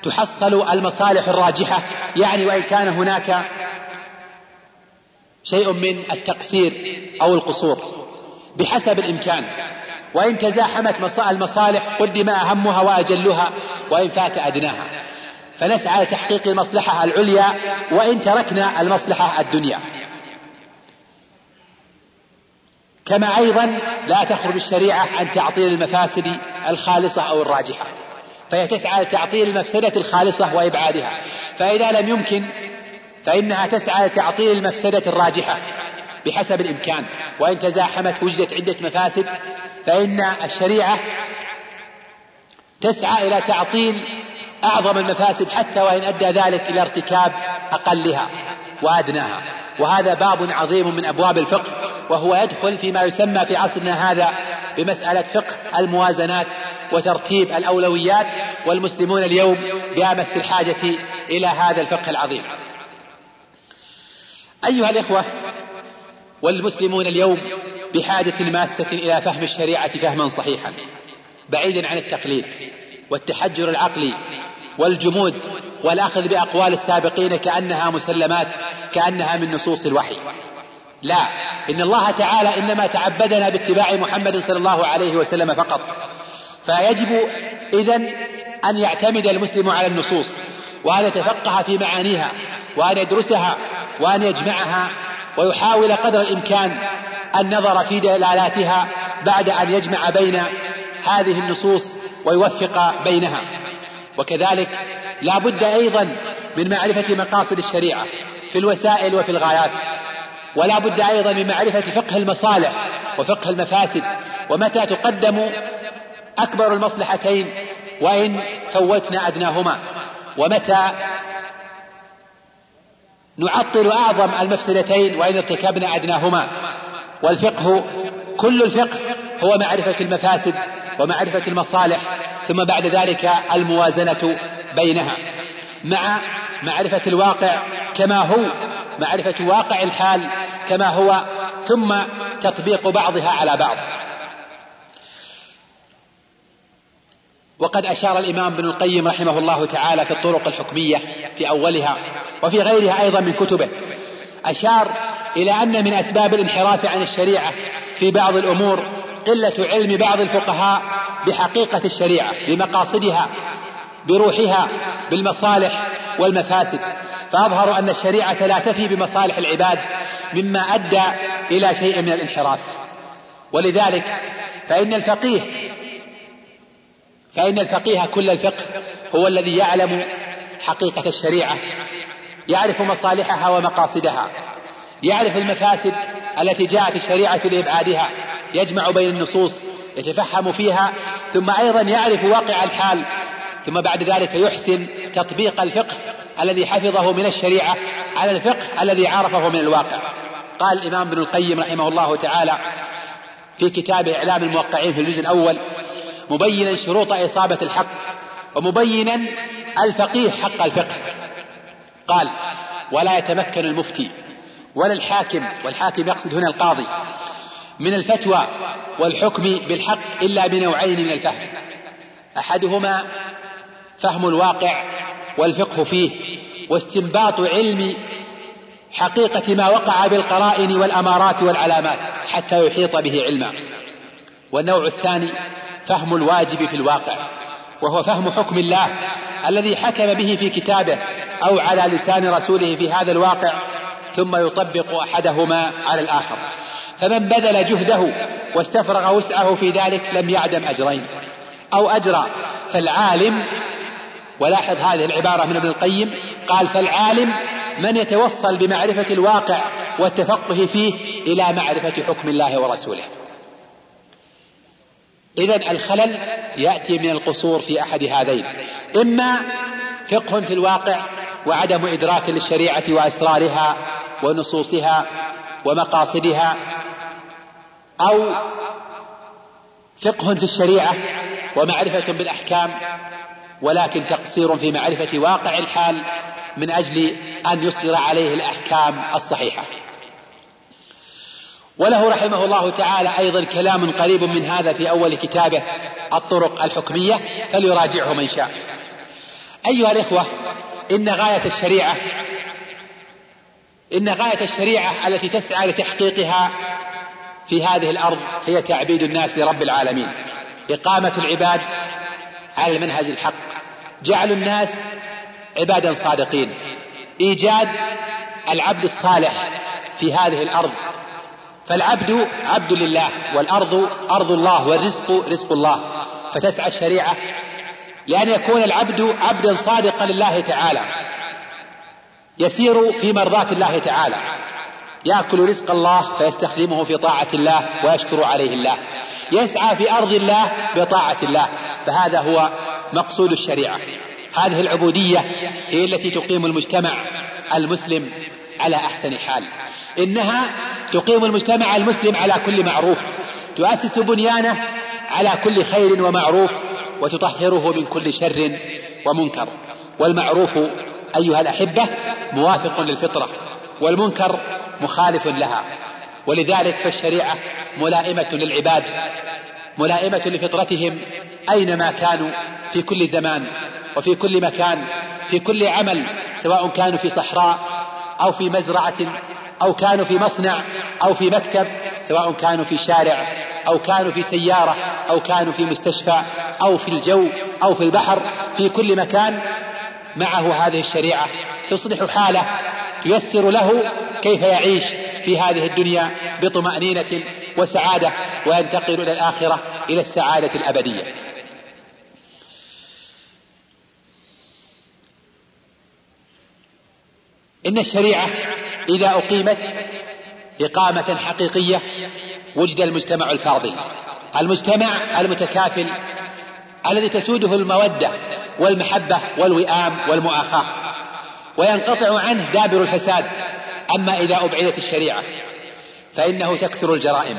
تحصل المصالح الراجحة يعني وإن كان هناك شيء من التقصير أو القصور بحسب الإمكان. وإن تزاحمت المصالح قدم أهمها وأجلها وإن فات أدناها. فنسعى لتحقيق المصلحة العليا وإن تركنا المصلحة الدنيا. كما أيضا لا تخرج الشريعة عن تعطيل المفاسد الخالصة أو الراجحة. فهي تسعى لتعطيل المفسدة الخالصة وإبعادها. فإذا لم يمكن فإنها تسعى لتعطيل المفسدة الراجحة بحسب الإمكان. وإن تزاحمت وجدت عدة مفاسد فإن الشريعة تسعى إلى تعطيل أعظم المفاسد حتى وإن أدى ذلك إلى ارتكاب أقلها وأدناها. وهذا باب عظيم من أبواب الفقه وهو يدخل فيما يسمى في عصرنا هذا بمسألة فقه الموازنات وترتيب الأولويات والمسلمون اليوم بأمس الحاجة إلى هذا الفقه العظيم. أيها الإخوة والمسلمون اليوم بحاجة ماسة إلى فهم الشريعة فهما صحيحا بعيدا عن التقليد والتحجر العقلي والجمود والأخذ بأقوال السابقين كأنها مسلمات كأنها من نصوص الوحي. لا إن الله تعالى إنما تعبدنا باتباع محمد صلى الله عليه وسلم فقط. فيجب إذن أن يعتمد المسلم على النصوص وأن يتفقه في معانيها وأن يدرسها وأن يجمعها ويحاول قدر الإمكان النظر في دلالاتها بعد أن يجمع بين هذه النصوص ويوفق بينها. وكذلك لا بد أيضا من معرفة مقاصد الشريعة في الوسائل وفي الغايات ولا بد أيضا من معرفة فقه المصالح وفقه المفاسد ومتى تقدم أكبر المصلحتين وإن فوتنا أدناهما ومتى نعطل أعظم المفسدتين وإن ارتكبنا أدناهما. والفقه كل الفقه هو معرفة المفاسد ومعرفة المصالح ثم بعد ذلك الموازنة بينها. مع معرفة الواقع كما هو معرفة واقع الحال كما هو ثم تطبيق بعضها على بعض. وقد أشار الإمام ابن القيم رحمه الله تعالى في الطرق الحكمية في أولها وفي غيرها أيضا من كتبه. أشار إلى أن من أسباب الانحراف عن الشريعة في بعض الأمور قلة علم بعض الفقهاء بحقيقة الشريعة بمقاصدها بروحها بالمصالح والمفاسد. فأظهر أن الشريعة لا تفي بمصالح العباد مما أدى إلى شيء من الانحراف. ولذلك فإن الفقيه فإن الفقيه كل الفقه هو الذي يعلم حقيقة الشريعة يعرف مصالحها ومقاصدها. يعرف المفاسد التي جاءت الشريعة لإبعادها يجمع بين النصوص يتفهم فيها ثم أيضا يعرف واقع الحال ثم بعد ذلك يحسن تطبيق الفقه الذي حفظه من الشريعة على الفقه الذي عرفه من الواقع. قال الإمام ابن القيم رحمه الله تعالى في كتابه إعلام الموقعين في الجزء الأول مبينا شروط إصابة الحق ومبينا الفقيه حق الفقه. قال ولا يتمكن المفتي ولا الحاكم والحاكم يقصد هنا القاضي من الفتوى والحكم بالحق إلا بنوعين من الفهم. أحدهما فهم الواقع والفقه فيه واستنباط علم حقيقة ما وقع بالقرائن والأمارات والعلامات حتى يحيط به علما. والنوع الثاني فهم الواجب في الواقع وهو فهم حكم الله الذي حكم به في كتابه أو على لسان رسوله في هذا الواقع ثم يطبق أحدهما على الآخر. فمن بذل جهده واستفرغ وسعه في ذلك لم يعدم أجرين. أو أجرا فالعالم ولاحظ هذه العبارة من ابن القيم قال فالعالم من يتوصل بمعرفة الواقع والتفقه فيه إلى معرفة حكم الله ورسوله. إذا الخلل يأتي من القصور في أحد هذين. إما فقه في الواقع وعدم إدراك للشريعة وأسرارها ونصوصها ومقاصدها أو فقه في الشريعة ومعرفة بالأحكام ولكن تقصير في معرفة واقع الحال من أجل أن يصدر عليه الأحكام الصحيحة. وله رحمه الله تعالى أيضا كلام قريب من هذا في أول كتابه الطرق الحكمية فليراجعه من شاء. أيها الإخوة إن غاية الشريعة إن غاية الشريعة التي تسعى لتحقيقها في هذه الأرض هي تعبيد الناس لرب العالمين. إقامة العباد على المنهج الحق. جعل الناس عبادا صادقين. إيجاد العبد الصالح في هذه الأرض. فالعبد عبد لله والأرض أرض الله والرزق رزق الله. فتسعى الشريعة لأن يكون العبد عبدا صادقا لله تعالى. يسير في مرضاة الله تعالى. يأكل رزق الله فيستخدمه في طاعة الله ويشكر عليه الله. يسعى في أرض الله بطاعة الله. فهذا هو مقصود الشريعة. هذه العبودية هي التي تقيم المجتمع المسلم على أحسن حال. إنها تقيم المجتمع المسلم على كل معروف. تؤسس بنيانه على كل خير ومعروف وتطهره من كل شر ومنكر. والمعروف أيها الأحبة موافق للفطرة والمنكر مخالف لها. ولذلك فالشريعة ملائمة للعباد ملائمة لفطرتهم أينما كانوا في كل زمان وفي كل مكان في كل عمل سواء كانوا في صحراء أو في مزرعة أو كانوا في مصنع أو في مكتب سواء كانوا في شارع أو كانوا في سيارة أو كانوا في مستشفى أو في الجو أو في البحر في كل مكان معه هذه الشريعة تصلح حاله تيسر له كيف يعيش في هذه الدنيا بطمأنينة وسعادة وينتقل إلى الآخرة إلى السعادة الأبدية. إن الشريعة إذا أقيمت إقامة حقيقية وجد المجتمع الفاضل. المجتمع المتكافل الذي تسوده المودة والمحبة والوئام والمؤاخاة وينقطع عنه دابر الفساد أما إذا أبعدت الشريعة فإنه تكثر الجرائم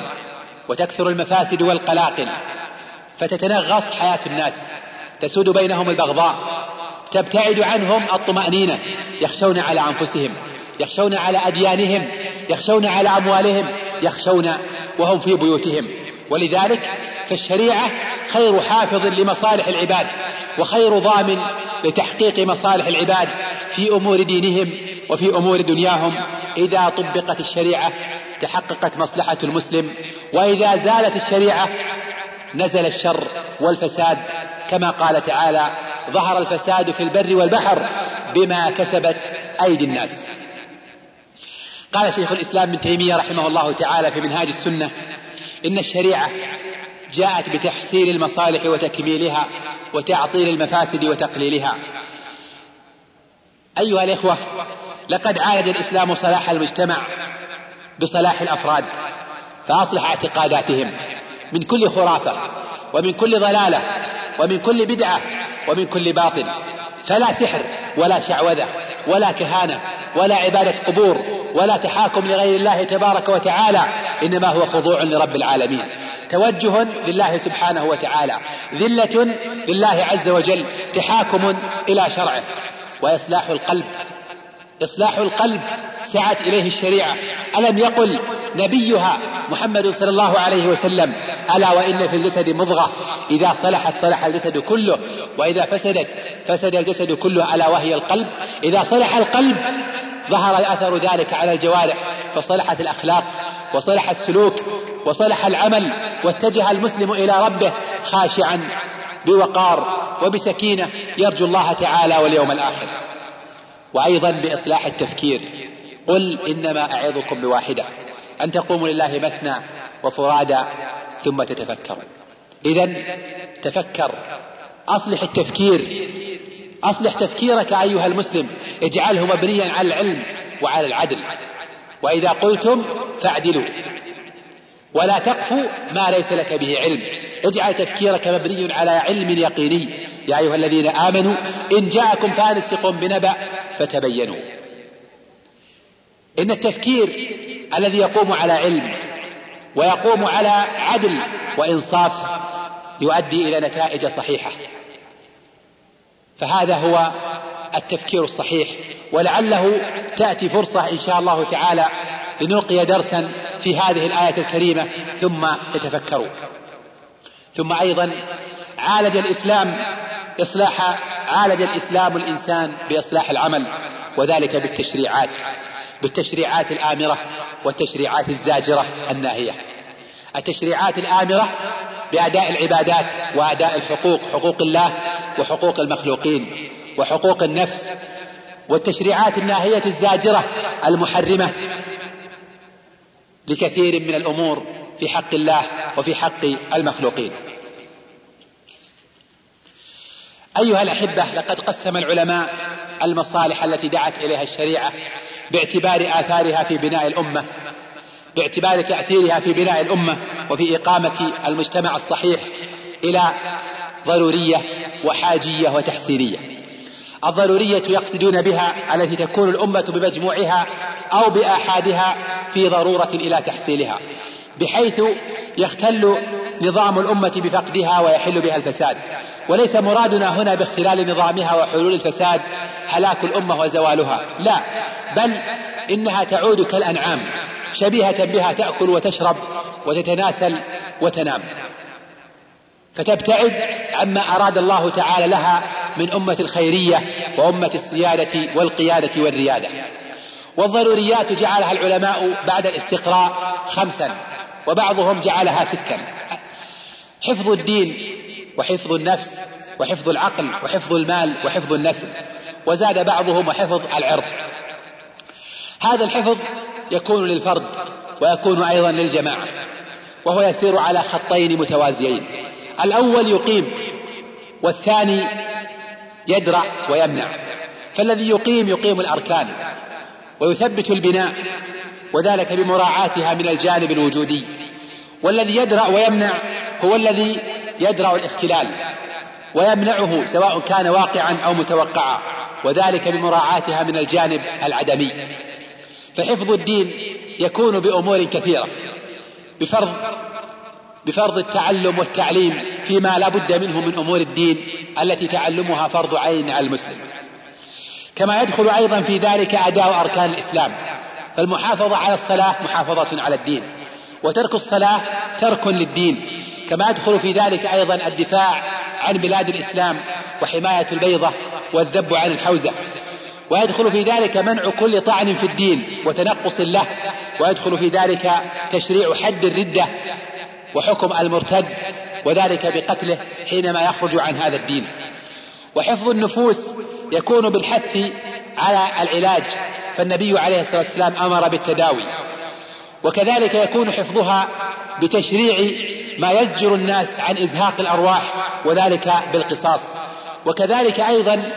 وتكثر المفاسد والقلاقل فتتنغص حياة الناس. تسود بينهم البغضاء تبتعد عنهم الطمأنينة. يخشون على أنفسهم يخشون على أديانهم يخشون على أموالهم يخشون وهم في بيوتهم. ولذلك فالشريعة خير حافظ لمصالح العباد وخير ضامن لتحقيق مصالح العباد في أمور دينهم وفي أمور دنياهم. إذا طبقت الشريعة تحققت مصلحة المسلم. وإذا زالت الشريعة نزل الشر والفساد. كما قال تعالى ظهر الفساد في البر والبحر بما كسبت أيدي الناس. قال شيخ الإسلام ابن تيمية رحمه الله تعالى في منهاج السنة إن الشريعة جاءت بتحصيل المصالح وتكميلها وتعطيل المفاسد وتقليلها. أيها الإخوة لقد عالج الإسلام صلاح المجتمع بصلاح الأفراد فأصلح اعتقاداتهم من كل خرافة ومن كل ضلالة ومن كل بدعة ومن كل باطل. فلا سحر ولا شعوذة ولا كهانة ولا عبادة قبور ولا تحاكم لغير الله تبارك وتعالى إنما هو خضوع لرب العالمين. توجه لله سبحانه وتعالى ذلة لله عز وجل تحاكم إلى شرعه وإصلاح القلب. إصلاح القلب سعت إليه الشريعة. ألم يقل نبيها محمد صلى الله عليه وسلم ألا وإن في الجسد مضغة إذا صلحت صلح الجسد كله وإذا فسدت فسد الجسد كله ألا وهي القلب؟ إذا صلح القلب ظهر أثر ذلك على الجوارح فصلحت الأخلاق وصلح السلوك وصلح العمل واتجه المسلم إلى ربه خاشعا بوقار وبسكينة يرجو الله تعالى واليوم الآخر. وأيضا بإصلاح التفكير. قل إنما أعظكم بواحدة. أن تقوموا لله مثنى وفرادى ثم تتفكروا إذا تفكر. أصلح التفكير. أصلح تفكيرك أيها المسلم. اجعله مبنيا على العلم وعلى العدل. وإذا قلتم فاعدلوا. ولا تقف ما ليس لك به علم. اجعل تفكيرك مبني على علم يقيني. يا أيها الذين آمنوا إن جاءكم فاسق بنبأ فتبينوا. إن التفكير الذي يقوم على علم ويقوم على عدل وإنصاف يؤدي إلى نتائج صحيحة. فهذا هو التفكير الصحيح. ولعله تأتي فرصة إن شاء الله تعالى لنلقي درسا في هذه الآية الكريمة ثم تتفكروا. ثم أيضا عالج الإسلام إصلاح عالج الإسلام الإنسان بإصلاح العمل وذلك بالتشريعات بالتشريعات الآمرة والتشريعات الزاجرة الناهية. التشريعات الآمرة بأداء العبادات وأداء الحقوق حقوق الله وحقوق المخلوقين وحقوق النفس والتشريعات الناهية الزاجرة المحرمة لكثير من الأمور في حق الله وفي حق المخلوقين. أيها الأحبة لقد قسم العلماء المصالح التي دعت إليها الشريعة باعتبار آثارها في بناء الأمة باعتبار تأثيرها في بناء الأمة وفي إقامة المجتمع الصحيح إلى ضرورية وحاجية وتحسينية. الضرورية يقصدون بها التي تكون الأمة بمجموعها أو بآحادها في ضرورة إلى تحصيلها بحيث يختل نظام الأمة بفقدها ويحل بها الفساد. وليس مرادنا هنا باختلال نظامها وحلول الفساد هلاك الأمة وزوالها لا بل إنها تعود كالأنعام شبيهة بها تأكل وتشرب وتتناسل وتنام. فتبتعد عما أراد الله تعالى لها من أمة الخيرية وأمة السيادة والقيادة والريادة. والضروريات جعلها العلماء بعد الاستقراء خمسا وبعضهم جعلها ستا. حفظ الدين وحفظ النفس وحفظ العقل وحفظ المال وحفظ النسل وزاد بعضهم وحفظ العرض. هذا الحفظ يكون للفرد ويكون أيضا للجماعة وهو يسير على خطين متوازيين. الأول يقيم والثاني يدرع ويمنع. فالذي يقيم يقيم الأركان ويثبت البناء وذلك بمراعاتها من الجانب الوجودي. والذي يدرع ويمنع هو الذي يدرع الاختلال ويمنعه سواء كان واقعا أو متوقعا وذلك بمراعاتها من الجانب العدمي. فحفظ الدين يكون بأمور كثيرة بفرض بفرض التعلم والتعليم فيما لا بد منه من أمور الدين التي تعلمها فرض عين على المسلم. كما يدخل أيضا في ذلك أداء أركان الإسلام. فالمحافظة على الصلاة محافظة على الدين وترك الصلاة ترك للدين. كما يدخل في ذلك أيضا الدفاع عن بلاد الإسلام وحماية البيضة والذب عن الحوزة. ويدخل في ذلك منع كل طعن في الدين وتنقص له. ويدخل في ذلك تشريع حد الردة وحكم المرتد. وذلك بقتله حينما يخرج عن هذا الدين. وحفظ النفوس يكون بالحث على العلاج فالنبي عليه الصلاة والسلام أمر بالتداوي. وكذلك يكون حفظها بتشريع ما يزجر الناس عن إزهاق الأرواح وذلك بالقصاص. وكذلك أيضا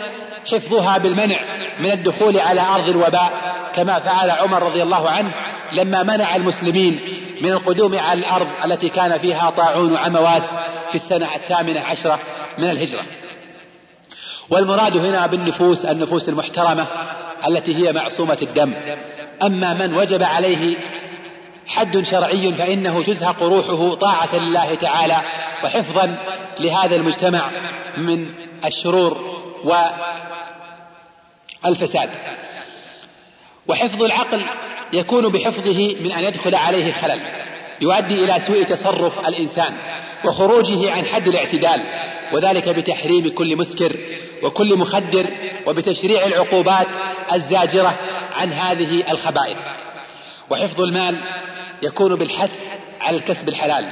حفظها بالمنع من الدخول على أرض الوباء كما فعل عمر رضي الله عنه لما منع المسلمين من القدوم على الأرض التي كان فيها طاعون عمواس في السنة الثامنة عشرة من الهجرة. والمراد هنا بالنفوس النفوس المحترمة التي هي معصومة الدم. أما من وجب عليه حد شرعي فإنه تزهق روحه طاعة لله تعالى وحفظا لهذا المجتمع من الشرور والفساد. وحفظ العقل يكون بحفظه من أن يدخل عليه خلل يؤدي إلى سوء تصرف الإنسان وخروجه عن حد الاعتدال وذلك بتحريم كل مسكر وكل مخدر وبتشريع العقوبات الزاجرة عن هذه الخبائث. وحفظ المال يكون بالحث على الكسب الحلال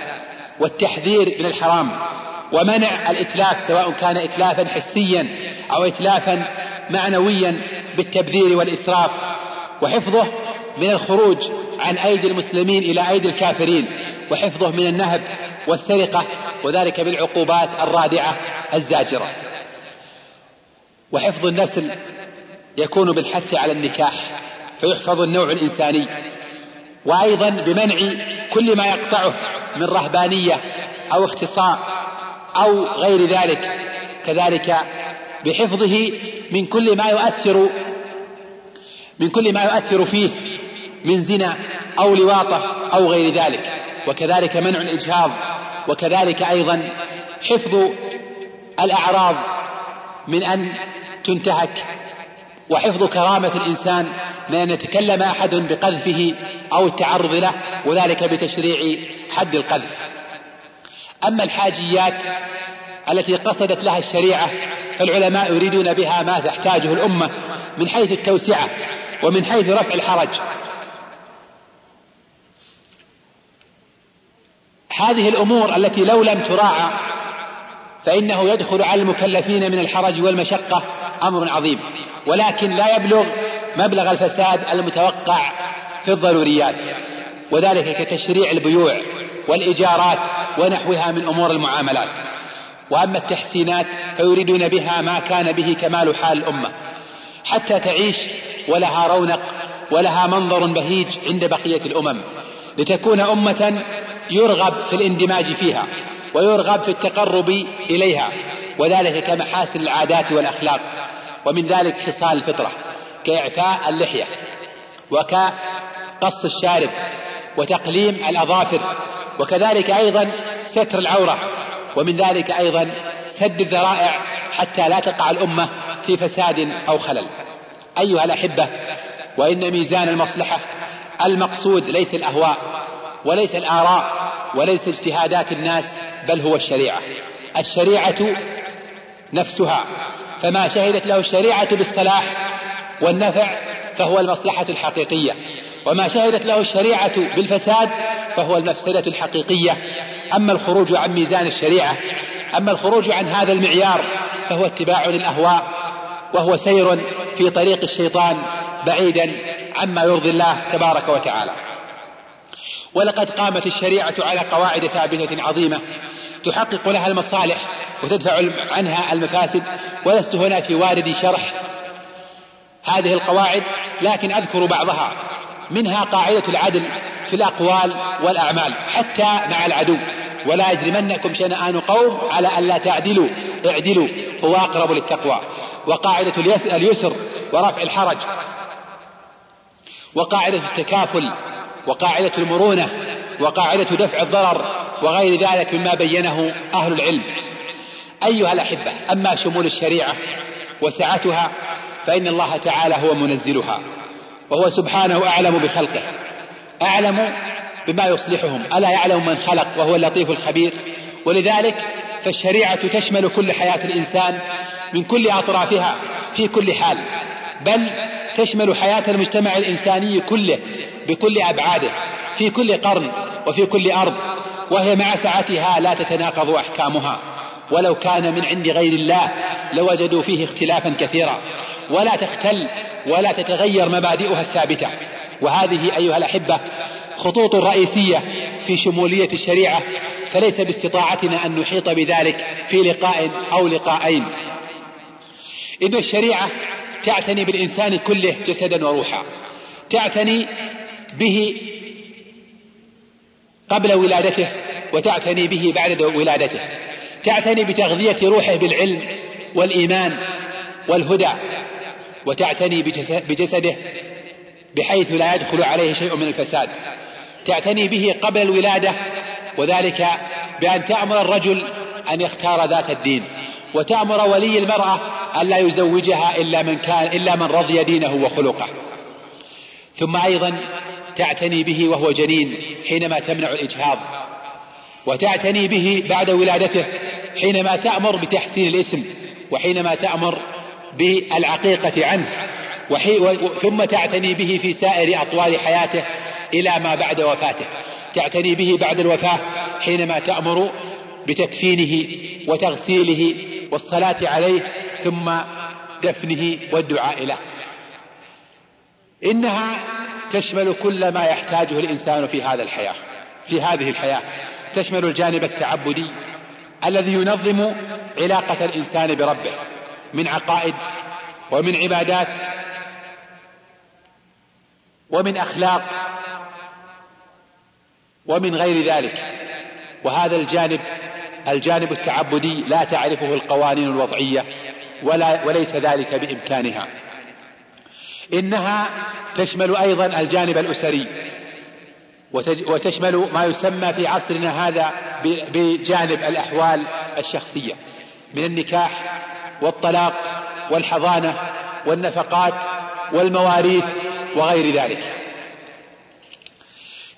والتحذير من الحرام ومنع الإتلاف سواء كان إتلافا حسيا أو إتلافا معنويا بالتبذير والإسراف وحفظه من الخروج عن أيدي المسلمين إلى أيدي الكافرين وحفظه من النهب والسرقة وذلك بالعقوبات الرادعة الزاجرة. وحفظ النسل يكون بالحث على النكاح فيحفظ النوع الإنساني. وأيضا بمنع كل ما يقطعه من رهبانية أو اختصاء أو غير ذلك كذلك بحفظه من كل ما يؤثر من كل ما يؤثر فيه من زنا أو لواطة أو غير ذلك. وكذلك منع الإجهاض. وكذلك أيضا حفظ الأعراض من أن تنتهك. وحفظ كرامة الإنسان من أن يتكلم أحد بقذفه أو التعرض له وذلك بتشريع حد القذف. أما الحاجيات التي قصدت لها الشريعة فالعلماء يريدون بها ما تحتاجه الأمة من حيث التوسعة. ومن حيث رفع الحرج. هذه الأمور التي لو لم تراعى فإنه يدخل على المكلفين من الحرج والمشقة أمر عظيم. ولكن لا يبلغ مبلغ الفساد المتوقع في الضروريات. وذلك كتشريع البيوع والإيجارات ونحوها من أمور المعاملات. وأما التحسينات فيريدون بها ما كان به كمال حال الأمة. حتى تعيش ولها رونق ولها منظر بهيج عند بقية الأمم لتكون أمة يرغب في الاندماج فيها ويرغب في التقرب إليها وذلك كمحاسن العادات والأخلاق ومن ذلك خصال الفطرة كإعفاء اللحية وكقص الشارب وتقليم الأظافر وكذلك أيضا ستر العورة ومن ذلك أيضا سد الذرائع حتى لا تقع الأمة في فساد أو خلل. أيها الأحبة وإن ميزان المصلحة المقصود ليس الأهواء وليس الآراء وليس اجتهادات الناس بل هو الشريعة. الشريعة نفسها. فما شهدت له الشريعة بالصلاح والنفع فهو المصلحة الحقيقية. وما شهدت له الشريعة بالفساد فهو المفسدة الحقيقية. أما الخروج عن ميزان الشريعة أما الخروج عن هذا المعيار فهو اتباع للأهواء وهو سير في طريق الشيطان بعيدا عما يرضي الله تبارك وتعالى. ولقد قامت الشريعة على قواعد ثابتة عظيمة تحقق لها المصالح وتدفع عنها المفاسد ولست هنا في وارد شرح هذه القواعد لكن أذكر بعضها. منها قاعدة العدل في الأقوال والأعمال حتى مع العدو. ولا يجرمنكم شنآن قوم على ألا تعدلوا اعدلوا هو أقرب للتقوى. وقاعدة اليسر ورفع الحرج وقاعدة التكافل وقاعدة المرونة وقاعدة دفع الضرر وغير ذلك مما بينه أهل العلم. أيها الأحبة أما شمول الشريعة وسعتها فإن الله تعالى هو منزلها وهو سبحانه أعلم بخلقه أعلم بما يصلحهم ألا يعلم من خلق وهو اللطيف الخبير. ولذلك فالشريعة تشمل كل حياة الإنسان من كل أطرافها في كل حال بل تشمل حياة المجتمع الإنساني كله بكل أبعاده في كل قرن وفي كل أرض وهي مع سعتها لا تتناقض أحكامها. ولو كان من عند غير الله لوجدوا فيه اختلافا كثيرا. ولا تختل ولا تتغير مبادئها الثابتة. وهذه أيها الأحبة خطوط رئيسية في شمولية الشريعة فليس باستطاعتنا أن نحيط بذلك في لقاء أو لقاءين. ان الشريعه تعتني بالإنسان كله جسدا وروحا. تعتني به قبل ولادته وتعتني به بعد ولادته. تعتني بتغذية روحه بالعلم والإيمان والهدى وتعتني بجسده بحيث لا يدخل عليه شيء من الفساد. تعتني به قبل الولادة وذلك بأن تأمر الرجل أن يختار ذات الدين. وتأمر ولي المرأة أن لا يزوجها إلا من كان إلا من رضي دينه وخلقه. ثم أيضا تعتني به وهو جنين حينما تمنع الإجهاض. وتعتني به بعد ولادته حينما تأمر بتحسين الاسم وحينما تأمر بالعقيقة عنه. وحي ثم تعتني به في سائر أطوار حياته إلى ما بعد وفاته. تعتني به بعد الوفاة حينما تأمر بتكفينه وتغسيله والصلاة عليه ثم دفنه والدعاء له. إنها تشمل كل ما يحتاجه الإنسان في هذا الحياة في هذه الحياة. تشمل الجانب التعبدي الذي ينظم علاقة الإنسان بربه من عقائد ومن عبادات ومن أخلاق ومن غير ذلك. وهذا الجانب الجانب التعبدي لا تعرفه القوانين الوضعية ولا وليس ذلك بإمكانها. إنها تشمل أيضا الجانب الأسري وتشمل ما يسمى في عصرنا هذا بجانب الأحوال الشخصية من النكاح والطلاق والحضانة والنفقات والمواريث وغير ذلك.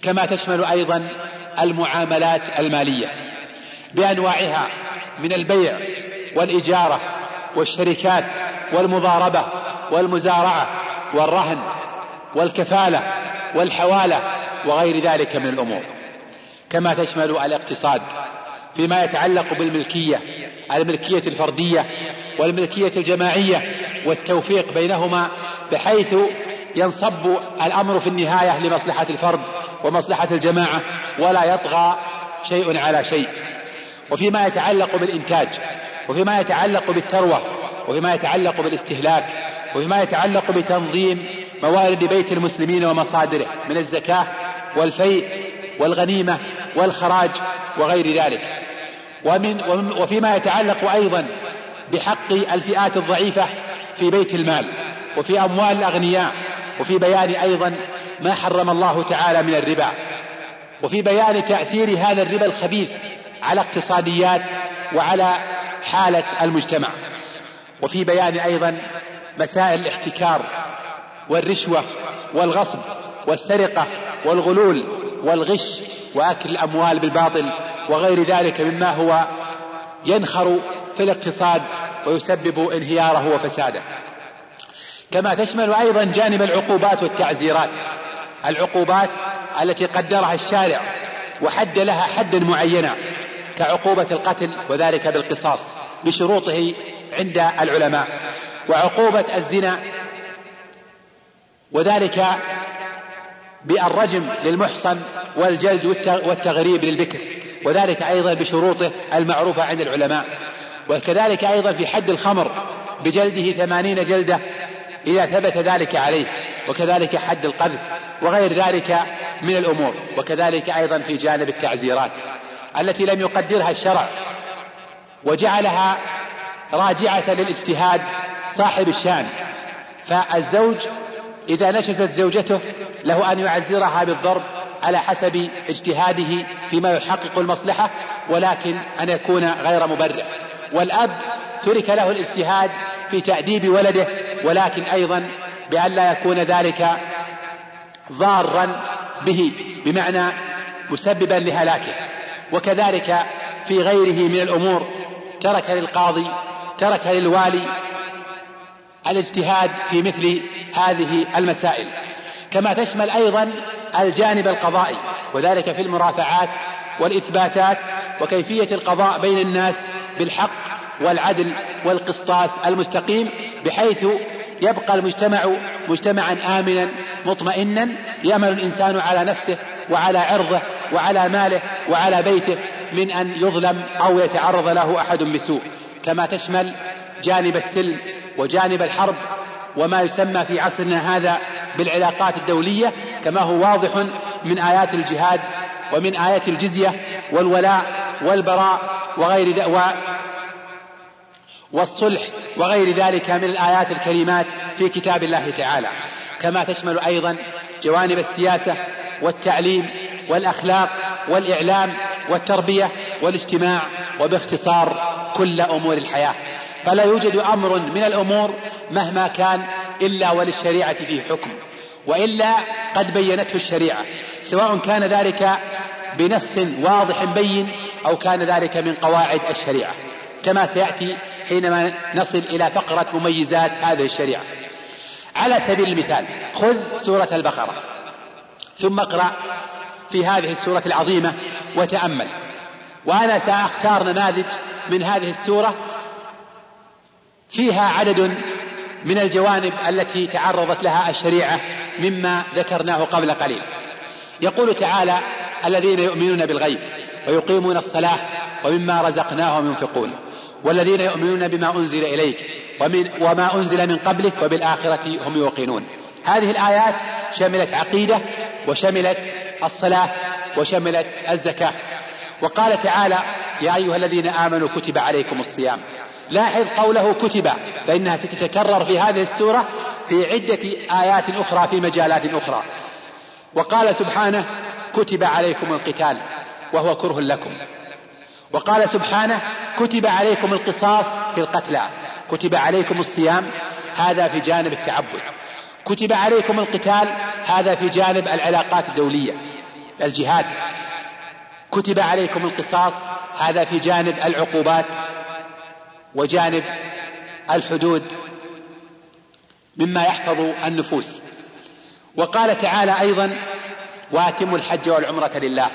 كما تشمل أيضا المعاملات المالية. بأنواعها من البيع والإجارة والشركات والمضاربة والمزارعة والرهن والكفالة والحوالة وغير ذلك من الأمور. كما تشمل الاقتصاد فيما يتعلق بالملكية الملكية الفردية والملكية الجماعية والتوفيق بينهما بحيث ينصب الأمر في النهاية لمصلحة الفرد ومصلحة الجماعة ولا يطغى شيء على شيء. وفيما يتعلق بالإنتاج وفيما يتعلق بالثروة وفيما يتعلق بالاستهلاك وفيما يتعلق بتنظيم موارد بيت المسلمين ومصادره من الزكاة والفيء والغنيمة والخراج وغير ذلك. ومن وفيما يتعلق أيضا بحق الفئات الضعيفة في بيت المال وفي أموال الأغنياء وفي بيان أيضا ما حرم الله تعالى من الربا. وفي بيان تأثير هذا الربا الخبيث على اقتصاديات وعلى حالة المجتمع. وفي بيان أيضا مسائل الاحتكار والرشوة والغصب والسرقة والغلول والغش وأكل الأموال بالباطل وغير ذلك مما هو ينخر في الاقتصاد ويسبب انهياره وفساده. كما تشمل أيضا جانب العقوبات والتعزيرات العقوبات التي قدرها الشارع وحد لها حدا معينا. كعقوبة القتل وذلك بالقصاص بشروطه عند العلماء وعقوبة الزنا وذلك بالرجم للمحصن والجلد والتغريب للبكر وذلك أيضا بشروطه المعروفة عند العلماء وكذلك أيضا في حد الخمر بجلده ثمانين جلدة إذا ثبت ذلك عليه وكذلك حد القذف وغير ذلك من الأمور وكذلك أيضا في جانب التعزيرات. التي لم يقدرها الشرع وجعلها راجعة للاجتهاد صاحب الشان. فالزوج إذا نشزت زوجته له أن يعزرها بالضرب على حسب اجتهاده فيما يحقق المصلحة ولكن أن يكون غير مبرر والأب ترك له الاجتهاد في تأديب ولده ولكن أيضا بأن لا يكون ذلك ضارا به بمعنى مسببا لهلاكه. وكذلك في غيره من الأمور. ترك للقاضي ترك للوالي الاجتهاد في مثل هذه المسائل. كما تشمل أيضا الجانب القضائي وذلك في المرافعات والإثباتات وكيفية القضاء بين الناس بالحق والعدل والقسطاس المستقيم بحيث يبقى المجتمع مجتمعا آمنا مطمئنا يأمن الإنسان على نفسه وعلى عرضه وعلى ماله وعلى بيته من أن يظلم أو يتعرض له أحد بسوء. كما تشمل جانب السلم وجانب الحرب وما يسمى في عصرنا هذا بالعلاقات الدولية كما هو واضح من آيات الجهاد ومن آيات الجزية والولاء والبراء وغير والصلح وغير ذلك من الآيات الكريمات في كتاب الله تعالى. كما تشمل أيضا جوانب السياسة والتعليم والأخلاق والإعلام والتربية والاجتماع وباختصار كل أمور الحياة. فلا يوجد أمر من الأمور مهما كان إلا وللشريعة فيه حكم وإلا قد بينته الشريعة. سواء كان ذلك بنص واضح بين أو كان ذلك من قواعد الشريعة. كما سيأتي حينما نصل إلى فقرة مميزات هذه الشريعة. على سبيل المثال خذ سورة البقرة ثم اقرأ في هذه السورة العظيمة وتأمل. وأنا سأختار نماذج من هذه السورة فيها عدد من الجوانب التي تعرضت لها الشريعة مما ذكرناه قبل قليل. يقول تعالى الذين يؤمنون بالغيب ويقيمون الصلاة ومما رزقناهم ينفقون. والذين يؤمنون بما أنزل إليك ومن وما أنزل من قبلك وبالآخرة هم يوقنون. هذه الآيات شملت عقيدة وشملت الصلاة وشملت الزكاة. وقال تعالى يا أيها الذين آمنوا كتب عليكم الصيام. لاحظ قوله كتب فإنها ستتكرر في هذه السورة في عدة آيات أخرى في مجالات أخرى. وقال سبحانه كتب عليكم القتال وهو كره لكم. وقال سبحانه كتب عليكم القصاص في القتلى كتب عليكم الصيام هذا في جانب التعبد كتب عليكم القتال هذا في جانب العلاقات الدولية الجهاد كتب عليكم القصاص هذا في جانب العقوبات وجانب الحدود مما يحفظ النفوس. وقال تعالى أيضا وآتموا الحج والعمرة لله.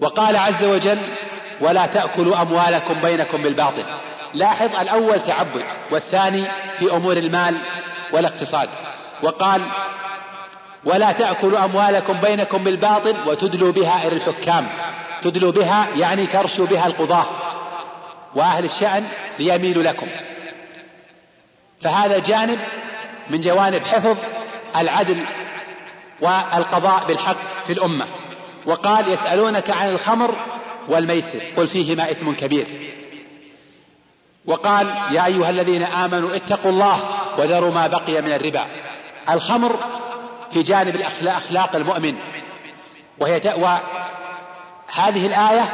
وقال عز وجل ولا تأكلوا أموالكم بينكم بالباطل. لاحظ الأول تعبد والثاني في أمور المال والاقتصاد. وقال ولا تأكلوا أموالكم بينكم بالباطل وتدلوا بها إلى الحكام. تدلوا بها يعني ترشوا بها القضاة. وأهل الشأن ليميلوا لكم. فهذا جانب من جوانب حفظ العدل والقضاء بالحق في الأمة. وقال يسألونك عن الخمر والميسر قل فيهما إثم كبير. وقال يا أيها الذين آمنوا اتقوا الله وذروا ما بقي من الربا. الخمر في جانب الاخلاق المؤمن. وهي وهذه الآية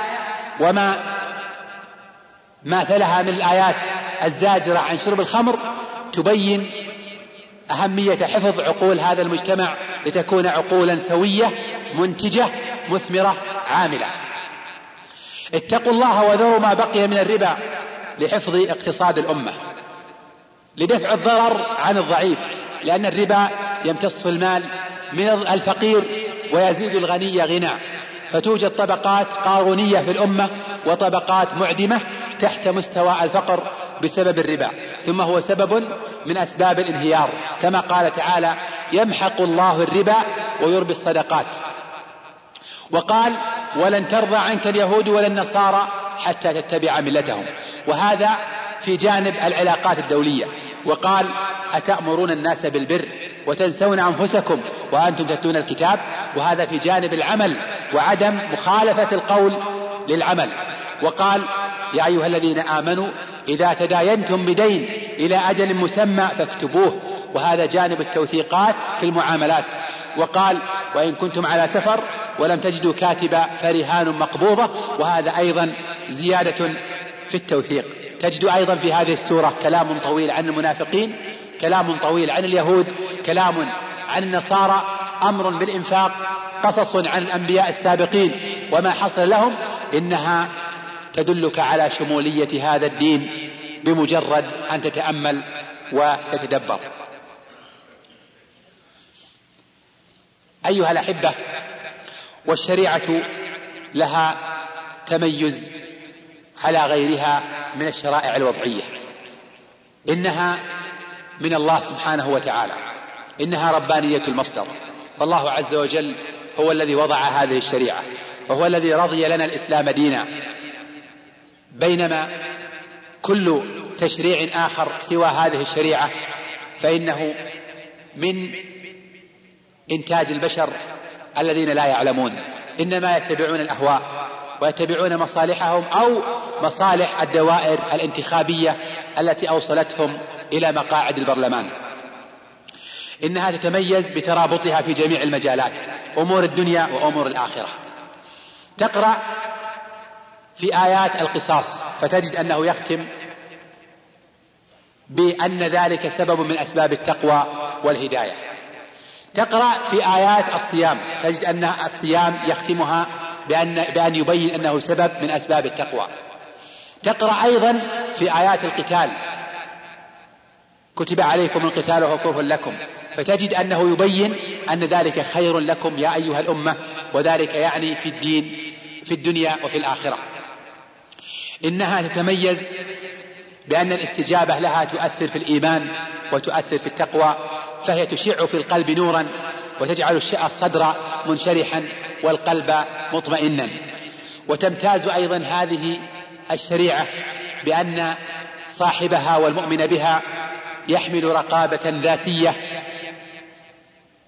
وما ماثلها من الآيات الزاجرة عن شرب الخمر تبين أهمية حفظ عقول هذا المجتمع لتكون عقولا سوية منتجة مثمرة عاملة. اتقوا الله وذروا ما بقي من الربا لحفظ اقتصاد الأمة لدفع الضرر عن الضعيف لأن الربا يمتص المال من الفقير ويزيد الغني غنى. فتوجد طبقات قارونية في الأمة وطبقات معدمة تحت مستوى الفقر بسبب الربا. ثم هو سبب من أسباب الانهيار. كما قال تعالى يمحق الله الربا ويربي الصدقات. وقال ولن ترضى عنك اليهود ولا النصارى حتى تتبع ملتهم. وهذا في جانب العلاقات الدولية. وقال أتأمرون الناس بالبر وتنسون أنفسكم وأنتم تتلون الكتاب؟ وهذا في جانب العمل وعدم مخالفة القول للعمل. وقال يا أيها الذين آمنوا إذا تداينتم بدين إلى أجل مسمى فاكتبوه. وهذا جانب التوثيقات في المعاملات. وقال وإن كنتم على سفر ولم تجدوا كاتبا فرهان مقبوضة وهذا أيضا زيادة في التوثيق. تجد أيضا في هذه السورة كلام طويل عن المنافقين كلام طويل عن اليهود كلام عن النصارى أمر بالإنفاق قصص عن الأنبياء السابقين. وما حصل لهم إنها تدلك على شمولية هذا الدين بمجرد أن تتأمل وتتدبر. أيها الأحبة والشريعة لها تميز على غيرها من الشرائع الوضعية. إنها من الله سبحانه وتعالى. إنها ربانية المصدر. فالله عز وجل هو الذي وضع هذه الشريعة. وهو الذي رضي لنا الإسلام دينا. بينما كل تشريع آخر سوى هذه الشريعة فإنه من إنتاج البشر الذين لا يعلمون. إنما يتبعون الأهواء ويتبعون مصالحهم أو مصالح الدوائر الانتخابية التي أوصلتهم إلى مقاعد البرلمان. إنها تتميز بترابطها في جميع المجالات أمور الدنيا وأمور الآخرة. تقرأ في آيات القصاص فتجد أنه يختم بأن ذلك سبب من أسباب التقوى والهداية. تقرأ في آيات الصيام. تجد أن الصيام يختمها بأن, بأن يبين أنه سبب من أسباب التقوى. تقرأ أيضا في آيات القتال. كتب عليكم القتال وهو كفر لكم. فتجد أنه يبين أن ذلك خير لكم يا أيها الأمة وذلك يعني في الدين في الدنيا وفي الآخرة. إنها تتميز بأن الاستجابة لها تؤثر في الإيمان وتؤثر في التقوى. فهي تشع في القلب نورا وتجعل الصدر منشرحا والقلب مطمئنا. وتمتاز أيضا هذه الشريعة بأن صاحبها والمؤمن بها يحمل رقابة ذاتية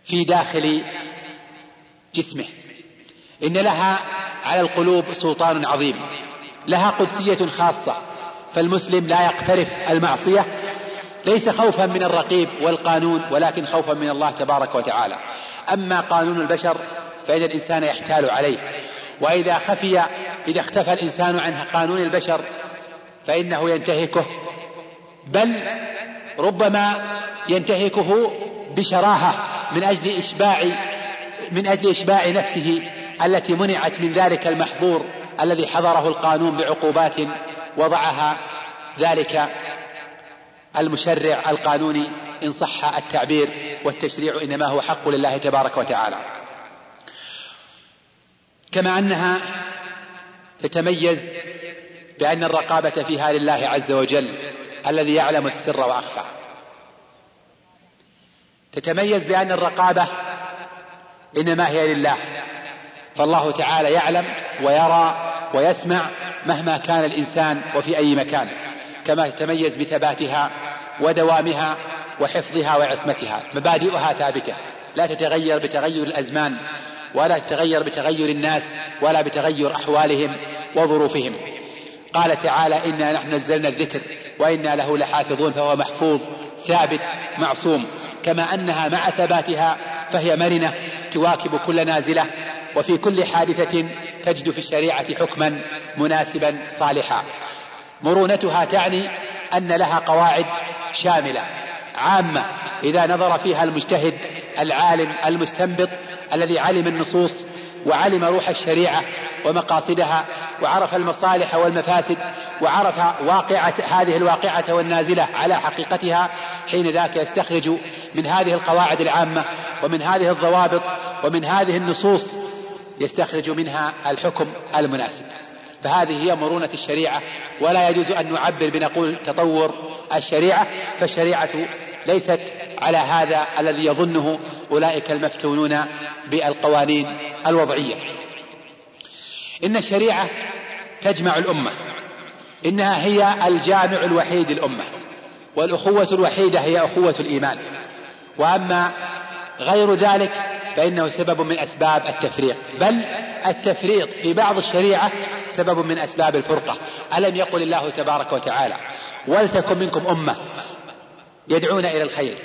في داخل جسمه. إن لها على القلوب سلطان عظيم. لها قدسية خاصة. فالمسلم لا يقترف المعصية ليس خوفا من الرقيب والقانون ولكن خوفا من الله تبارك وتعالى. أما قانون البشر فإن الإنسان يحتال عليه. وإذا خفي إذا اختفى الإنسان عن قانون البشر فإنه ينتهكه. بل ربما ينتهكه بشراهة من أجل إشباع من أجل إشباع نفسه التي منعت من ذلك المحظور الذي حضره القانون بعقوبات وضعها ذلك المشرع القانوني إن صح التعبير والتشريع إنما هو حق لله تبارك وتعالى. كما أنها تتميز بأن الرقابة فيها لله عز وجل الذي يعلم السر وأخفى. تتميز بأن الرقابة إنما هي لله فالله تعالى يعلم ويرى ويسمع مهما كان الإنسان وفي أي مكان. كما تتميز بثباتها ودوامها وحفظها وعصمتها. مبادئها ثابتة. لا تتغير بتغير الأزمان ولا تتغير بتغير الناس ولا بتغير أحوالهم وظروفهم. قال تعالى إنا نحن نزلنا الذكر وإنا له لحافظون فهو محفوظ ثابت معصوم. كما أنها مع ثباتها فهي مرنة تواكب كل نازلة وفي كل حادثة تجد في الشريعة حكما مناسبا صالحا. مرونتها تعني أن لها قواعد شاملة عامة إذا نظر فيها المجتهد العالم المستنبط الذي علم النصوص وعلم روح الشريعة ومقاصدها وعرف المصالح والمفاسد وعرف واقعة هذه الواقعة والنازلة على حقيقتها حين ذاك يستخرج من هذه القواعد العامة ومن هذه الضوابط ومن هذه النصوص يستخرج منها الحكم المناسب. فهذه هي مرونة الشريعة ولا يجوز أن نعبر بنقول تطور الشريعة فالشريعة ليست على هذا الذي يظنه أولئك المفتونون بالقوانين الوضعية. إن الشريعة تجمع الأمة إنها هي الجامع الوحيد للأمة والأخوة الوحيدة هي أخوة الإيمان. وأما غير ذلك فإنه سبب من أسباب التفريق. بل التفريط في بعض الشريعة سبب من أسباب الفرقة. ألم يقل الله تبارك وتعالى ولتكن منكم أمة يدعون إلى الخير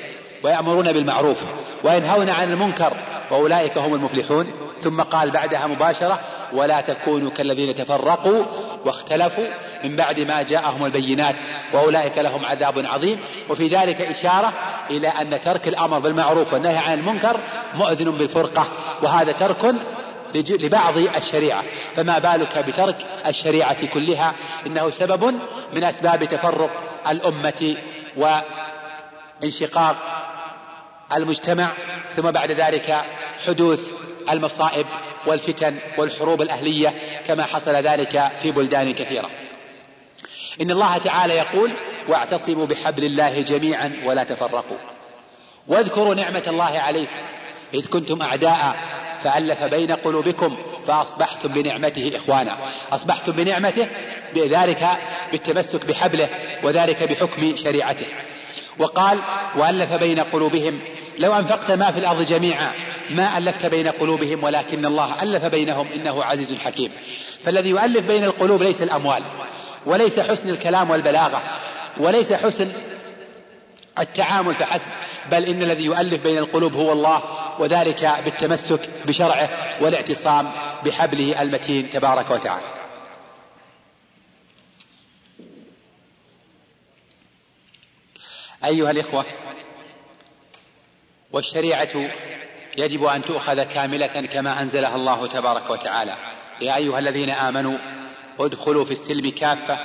ويأمرون بالمعروف وينهون عن المنكر وأولئك هم المفلحون. ثم قال بعدها مباشرة ولا تكونوا كالذين تفرقوا واختلفوا من بعد ما جاءهم البينات وأولئك لهم عذاب عظيم. وفي ذلك إشارة إلى أن ترك الأمر بالمعروف والنهي عن المنكر مؤذن بالفرقة وهذا ترك لبعض الشريعة. فما بالك بترك الشريعة كلها؟ إنه سبب من أسباب تفرق الأمة وانشقاق المجتمع ثم بعد ذلك حدوث المصائب. والفتن والحروب الأهلية كما حصل ذلك في بلدان كثيرة. إن الله تعالى يقول واعتصموا بحبل الله جميعا ولا تفرقوا واذكروا نعمة الله عليكم. إذ كنتم أعداء فألف بين قلوبكم فأصبحتم بنعمته إخوانا. أصبحتم بنعمته بذلك بالتمسك بحبله وذلك بحكم شريعته. وقال وألف بين قلوبهم لو أنفقت ما في الأرض جميعا ما ألفت بين قلوبهم ولكن الله ألف بينهم إنه عزيز حكيم. فالذي يؤلف بين القلوب ليس الأموال وليس حسن الكلام والبلاغة وليس حسن التعامل فحسب بل إن الذي يؤلف بين القلوب هو الله وذلك بالتمسك بشرعه والاعتصام بحبله المتين تبارك وتعالى. أيها الإخوة والشريعة يجب أن تؤخذ كاملة كما أنزلها الله تبارك وتعالى. يا أيها الذين آمنوا ادخلوا في السلم كافة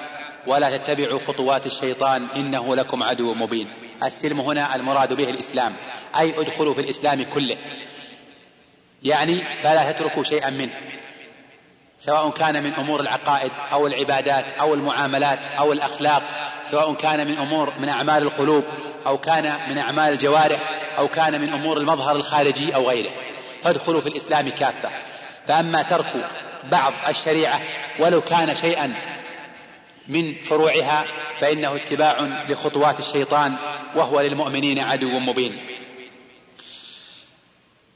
ولا تتبعوا خطوات الشيطان إنه لكم عدو مبين. السلم هنا المراد به الإسلام أي ادخلوا في الإسلام كله. يعني فلا تتركوا شيئا منه. سواء كان من أمور العقائد أو العبادات أو المعاملات أو الأخلاق سواء كان من أمور من أعمال القلوب أو كان من أعمال الجوارح أو كان من أمور المظهر الخارجي أو غيره. فادخلوا في الإسلام كافة. فأما ترك بعض الشريعة ولو كان شيئا من فروعها فإنه اتباع لخطوات الشيطان وهو للمؤمنين عدو مبين.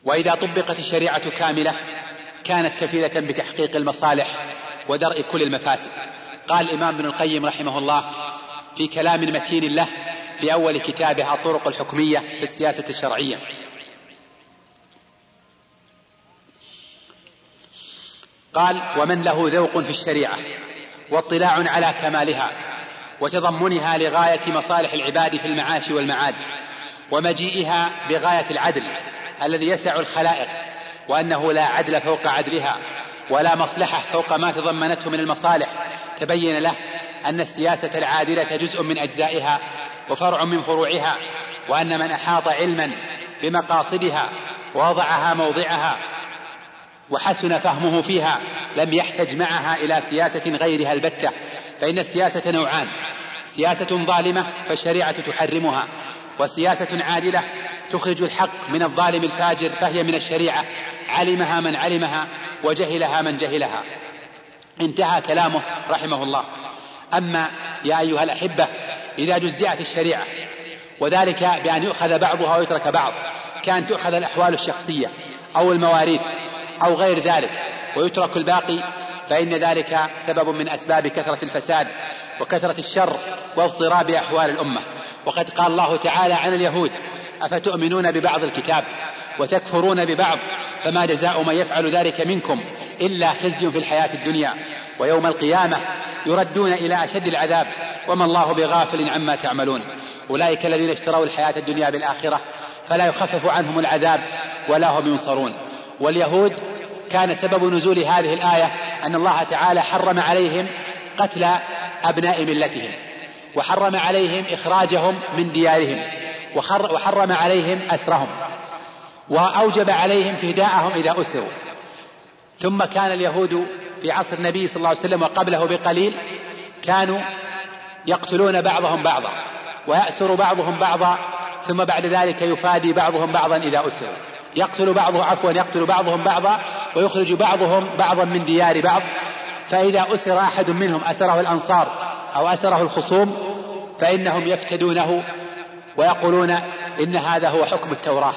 وإذا طبقت الشريعة كاملة كانت كفيلة بتحقيق المصالح ودرء كل المفاسد. قال الإمام ابن القيم رحمه الله في كلام متين له في أول كتابه الطرق الحكمية في السياسة الشرعية. قال ومن له ذوق في الشريعة واطلاع على كمالها وتضمنها لغاية مصالح العباد في المعاش والمعاد ومجيئها بغاية العدل الذي يسع الخلائق وأنه لا عدل فوق عدلها ولا مصلحة فوق ما تضمنته من المصالح تبين له أن السياسة العادلة جزء من أجزائها وفرع من فروعها وأن من أحاط علما بمقاصدها ووضعها موضعها وحسن فهمه فيها لم يحتج معها إلى سياسة غيرها البتة فإن السياسة نوعان سياسة ظالمة فالشريعة تحرمها وسياسة عادلة تخرج الحق من الظالم الفاجر فهي من الشريعة علمها من علمها وجهلها من جهلها. انتهى كلامه رحمه الله. أما يا أيها الأحبة إذا جزئت الشريعة. وذلك بأن يؤخذ بعضها ويترك بعض. كان تؤخذ الأحوال الشخصية أو المواريث أو غير ذلك ويترك الباقي فإن ذلك سبب من أسباب كثرة الفساد وكثرة الشر واضطراب أحوال الأمة. وقد قال الله تعالى عن اليهود أفتؤمنون ببعض الكتاب وتكفرون ببعض؟ فما جزاء من يفعل ذلك منكم إلا خزي في الحياة الدنيا. ويوم القيامة يردون إلى أشد العذاب. وما الله بغافل عما تعملون. أولئك الذين اشتروا الحياة الدنيا بالآخرة فلا يخفف عنهم العذاب ولا هم ينصرون. واليهود كان سبب نزول هذه الآية أن الله تعالى حرم عليهم قتل أبناء ملتهم وحرم عليهم إخراجهم من ديارهم وحرم عليهم أسرهم وأوجب عليهم فداءهم إذا أسروا. ثم كان اليهود في عصر النبي صلى الله عليه وسلم وقبله بقليل كانوا يقتلون بعضهم بعضا ويأسر بعضهم بعضا ثم بعد ذلك يفادي بعضهم بعضا إذا أسر. يقتل بعضه عفوا يقتل بعضهم بعضا ويخرج بعضهم بعضا من ديار بعض. فإذا أسر أحد منهم أسره الأنصار أو أسره الخصوم فإنهم يفتدونه ويقولون إن هذا هو حكم التوراة.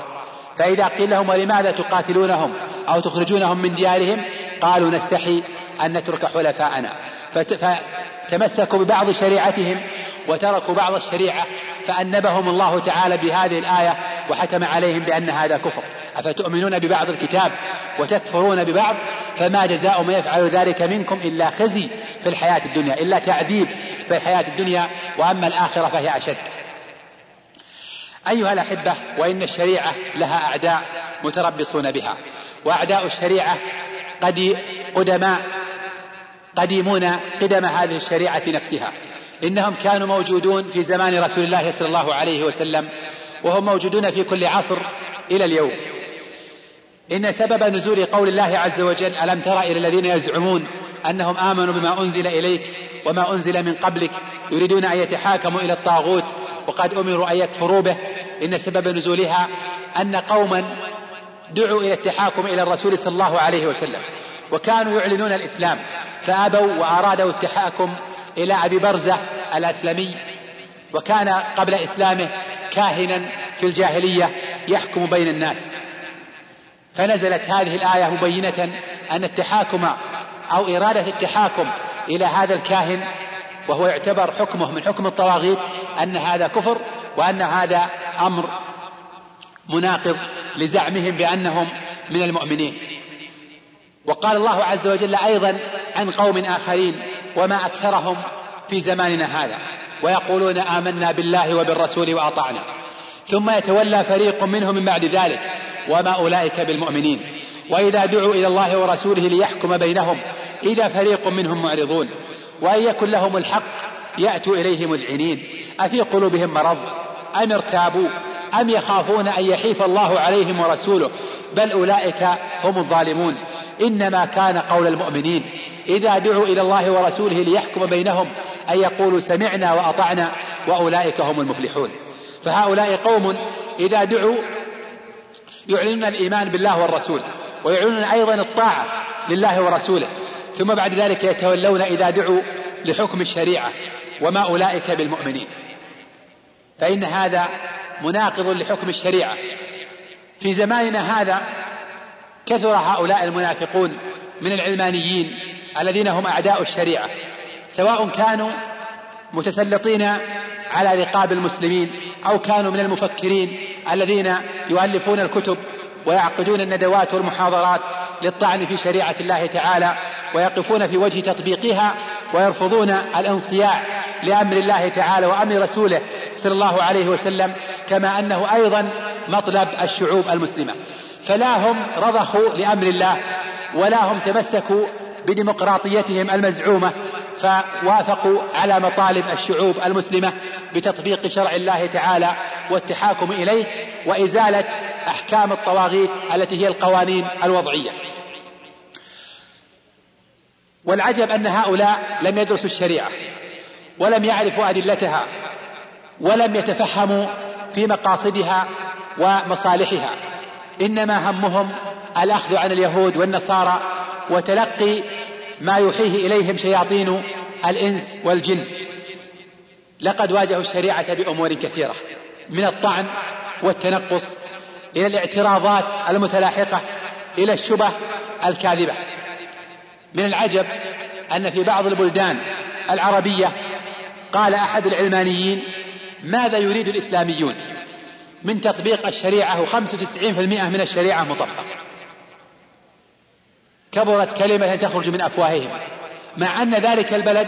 فإذا قيل لهم ولماذا تقاتلونهم أو تخرجونهم من ديارهم قالوا نستحي أن نترك حلفاءنا. فتمسكوا ببعض شريعتهم وتركوا بعض الشريعة فأنبهم الله تعالى بهذه الآية وحكم عليهم بأن هذا كفر. أفتؤمنون ببعض الكتاب وتكفرون ببعض؟ فما جزاء من يفعل ذلك منكم إلا خزي في الحياة الدنيا إلا تعذيب في الحياة الدنيا وأما الآخرة فهي أشد. أيها الأحبة وإن الشريعة لها أعداء متربصون بها وأعداء الشريعة قد قدماء قديمون قدم هذه الشريعة نفسها. إنهم كانوا موجودون في زمان رسول الله صلى الله عليه وسلم وهم موجودون في كل عصر إلى اليوم. إن سبب نزول قول الله عز وجل ألم تر إلى الذين يزعمون أنهم آمنوا بما أنزل إليك وما أنزل من قبلك يريدون أن يتحاكموا إلى الطاغوت وقد أمروا أن يكفروا به. إن سبب نزولها أن قوما دعوا إلى التحاكم إلى الرسول صلى الله عليه وسلم. وكانوا يعلنون الإسلام. فأبوا وأرادوا التحاكم إلى أبي برزة الأسلمي. وكان قبل إسلامه كاهنا في الجاهلية يحكم بين الناس. فنزلت هذه الآية مبينة أن التحاكم أو إرادة التحاكم إلى هذا الكاهن وهو يعتبر حكمه من حكم الطواغيت أن هذا كفر وأن هذا أمر مناقض. لزعمهم بأنهم من المؤمنين. وقال الله عز وجل أيضا عن قوم آخرين وما أكثرهم في زماننا هذا ويقولون آمنا بالله وبالرسول وأطعنا ثم يتولى فريق منهم من بعد ذلك وما أولئك بالمؤمنين وإذا دعوا إلى الله ورسوله ليحكم بينهم إذا فريق منهم معرضون وأن يكن لهم الحق يأتوا إليه مذعنين أفي قلوبهم مرض؟ أم ارتابوا؟ أم يخافون أن يحيف الله عليهم ورسوله؟ بل أولئك هم الظالمون. إنما كان قول المؤمنين إذا دعوا إلى الله ورسوله ليحكم بينهم أن يقولوا سمعنا وأطعنا وأولئك هم المفلحون. فهؤلاء قوم إذا دعوا يعلنون الإيمان بالله والرسول ويعلنون أيضا الطاعة لله ورسوله. ثم بعد ذلك يتولون إذا دعوا لحكم الشريعة وما أولئك بالمؤمنين. فإن هذا مناقض لحكم الشريعة. في زماننا هذا كثر هؤلاء المنافقون من العلمانيين الذين هم أعداء الشريعة سواء كانوا متسلطين على رقاب المسلمين أو كانوا من المفكرين الذين يؤلفون الكتب ويعقدون الندوات والمحاضرات للطعن في شريعة الله تعالى ويقفون في وجه تطبيقها ويرفضون الانصياع لأمر الله تعالى وأمر رسوله صلى الله عليه وسلم كما أنه أيضا مطلب الشعوب المسلمة. فلا هم رضخوا لأمر الله ولا هم تمسكوا بديمقراطيتهم المزعومة. فوافقوا على مطالب الشعوب المسلمة بتطبيق شرع الله تعالى والتحاكم إليه وإزالة أحكام الطواغيت التي هي القوانين الوضعية. والعجب أن هؤلاء لم يدرسوا الشريعة ولم يعرفوا أدلتها ولم يتفهموا في مقاصدها ومصالحها. إنما همهم الأخذ عن اليهود والنصارى وتلقي ما يوحيه إليهم شياطين الإنس والجن. لقد واجهوا الشريعة بأمور كثيرة من الطعن والتنقص إلى الاعتراضات المتلاحقة إلى الشبه الكاذبة. من العجب أن في بعض البلدان العربية قال أحد العلمانيين ماذا يريد الإسلاميون؟ من تطبيق الشريعة وخمسة وتسعين في المئة من الشريعة مطبقة. كبرت كلمة تخرج من أفواههم. مع أن ذلك البلد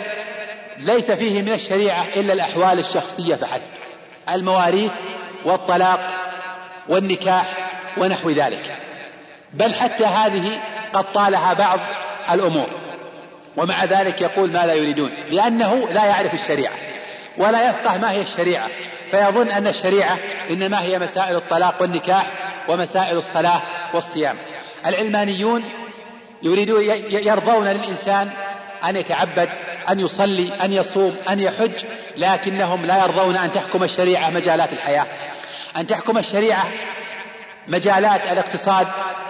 ليس فيه من الشريعة إلا الأحوال الشخصية فحسب. المواريث والطلاق والنكاح ونحو ذلك. بل حتى هذه قد طالها بعض الأمور. ومع ذلك يقول ما لا يريدون. لأنه لا يعرف الشريعة ولا يفقه ما هي الشريعة. فيظن أن الشريعة إنما هي مسائل الطلاق والنكاح ومسائل الصلاة والصيام. العلمانيون يريدون يرضون للإنسان أن يتعبد أن يصلي أن يصوم أن يحج لكنهم لا يرضون أن تحكم الشريعة مجالات الحياة. أن تحكم الشريعة مجالات الاقتصاد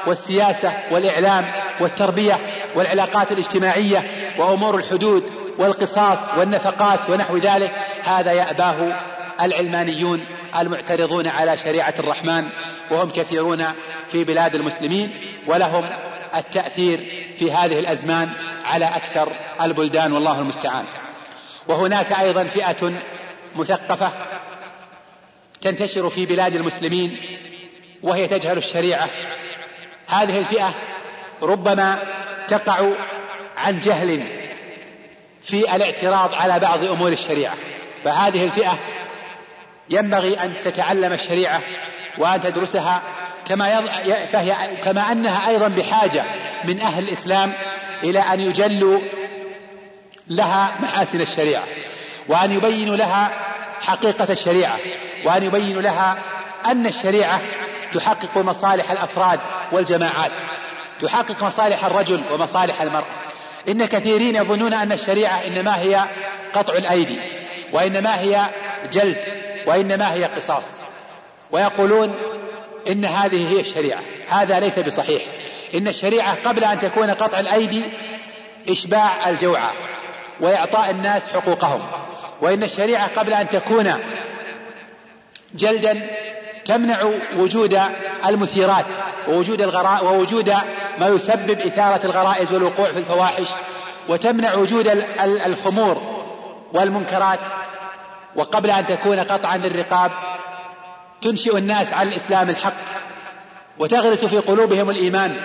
والسياسة والإعلام والتربية والعلاقات الاجتماعية وأمور الحدود والقصاص والنفقات ونحو ذلك. هذا يأباه العلمانيون المعترضون على شريعة الرحمن وهم كثيرون في بلاد المسلمين ولهم التأثير في هذه الأزمان على أكثر البلدان والله المستعان. وهناك أيضا فئة مثقفة تنتشر في بلاد المسلمين وهي تجهل الشريعة. هذه الفئة ربما تقع عن جهل في الاعتراض على بعض أمور الشريعة. فهذه الفئة ينبغي أن تتعلم الشريعة وأن تدرسها كما فهي كما أنها أيضا بحاجة من أهل الإسلام إلى أن يجلوا لها محاسن الشريعة وأن يبينوا لها حقيقة الشريعة وأن يبينوا لها أن الشريعة تحقق مصالح الأفراد والجماعات تحقق مصالح الرجل ومصالح المرأة. إن كثيرين يظنون أن الشريعة إنما هي قطع الأيدي وإنما هي جلد وإنما هي قصاص ويقولون إن هذه هي الشريعة. هذا ليس بصحيح. إن الشريعة قبل أن تكون قطع الأيدي إشباع الجوعى وإعطاء الناس حقوقهم. وإن الشريعة قبل أن تكون جلدا تمنع وجود المثيرات ووجود الغراء ووجود ما يسبب إثارة الغرائز والوقوع في الفواحش وتمنع وجود الخمور والمنكرات وقبل أن تكون قطعا للرقاب تنشئ الناس على الإسلام الحق وتغرس في قلوبهم الإيمان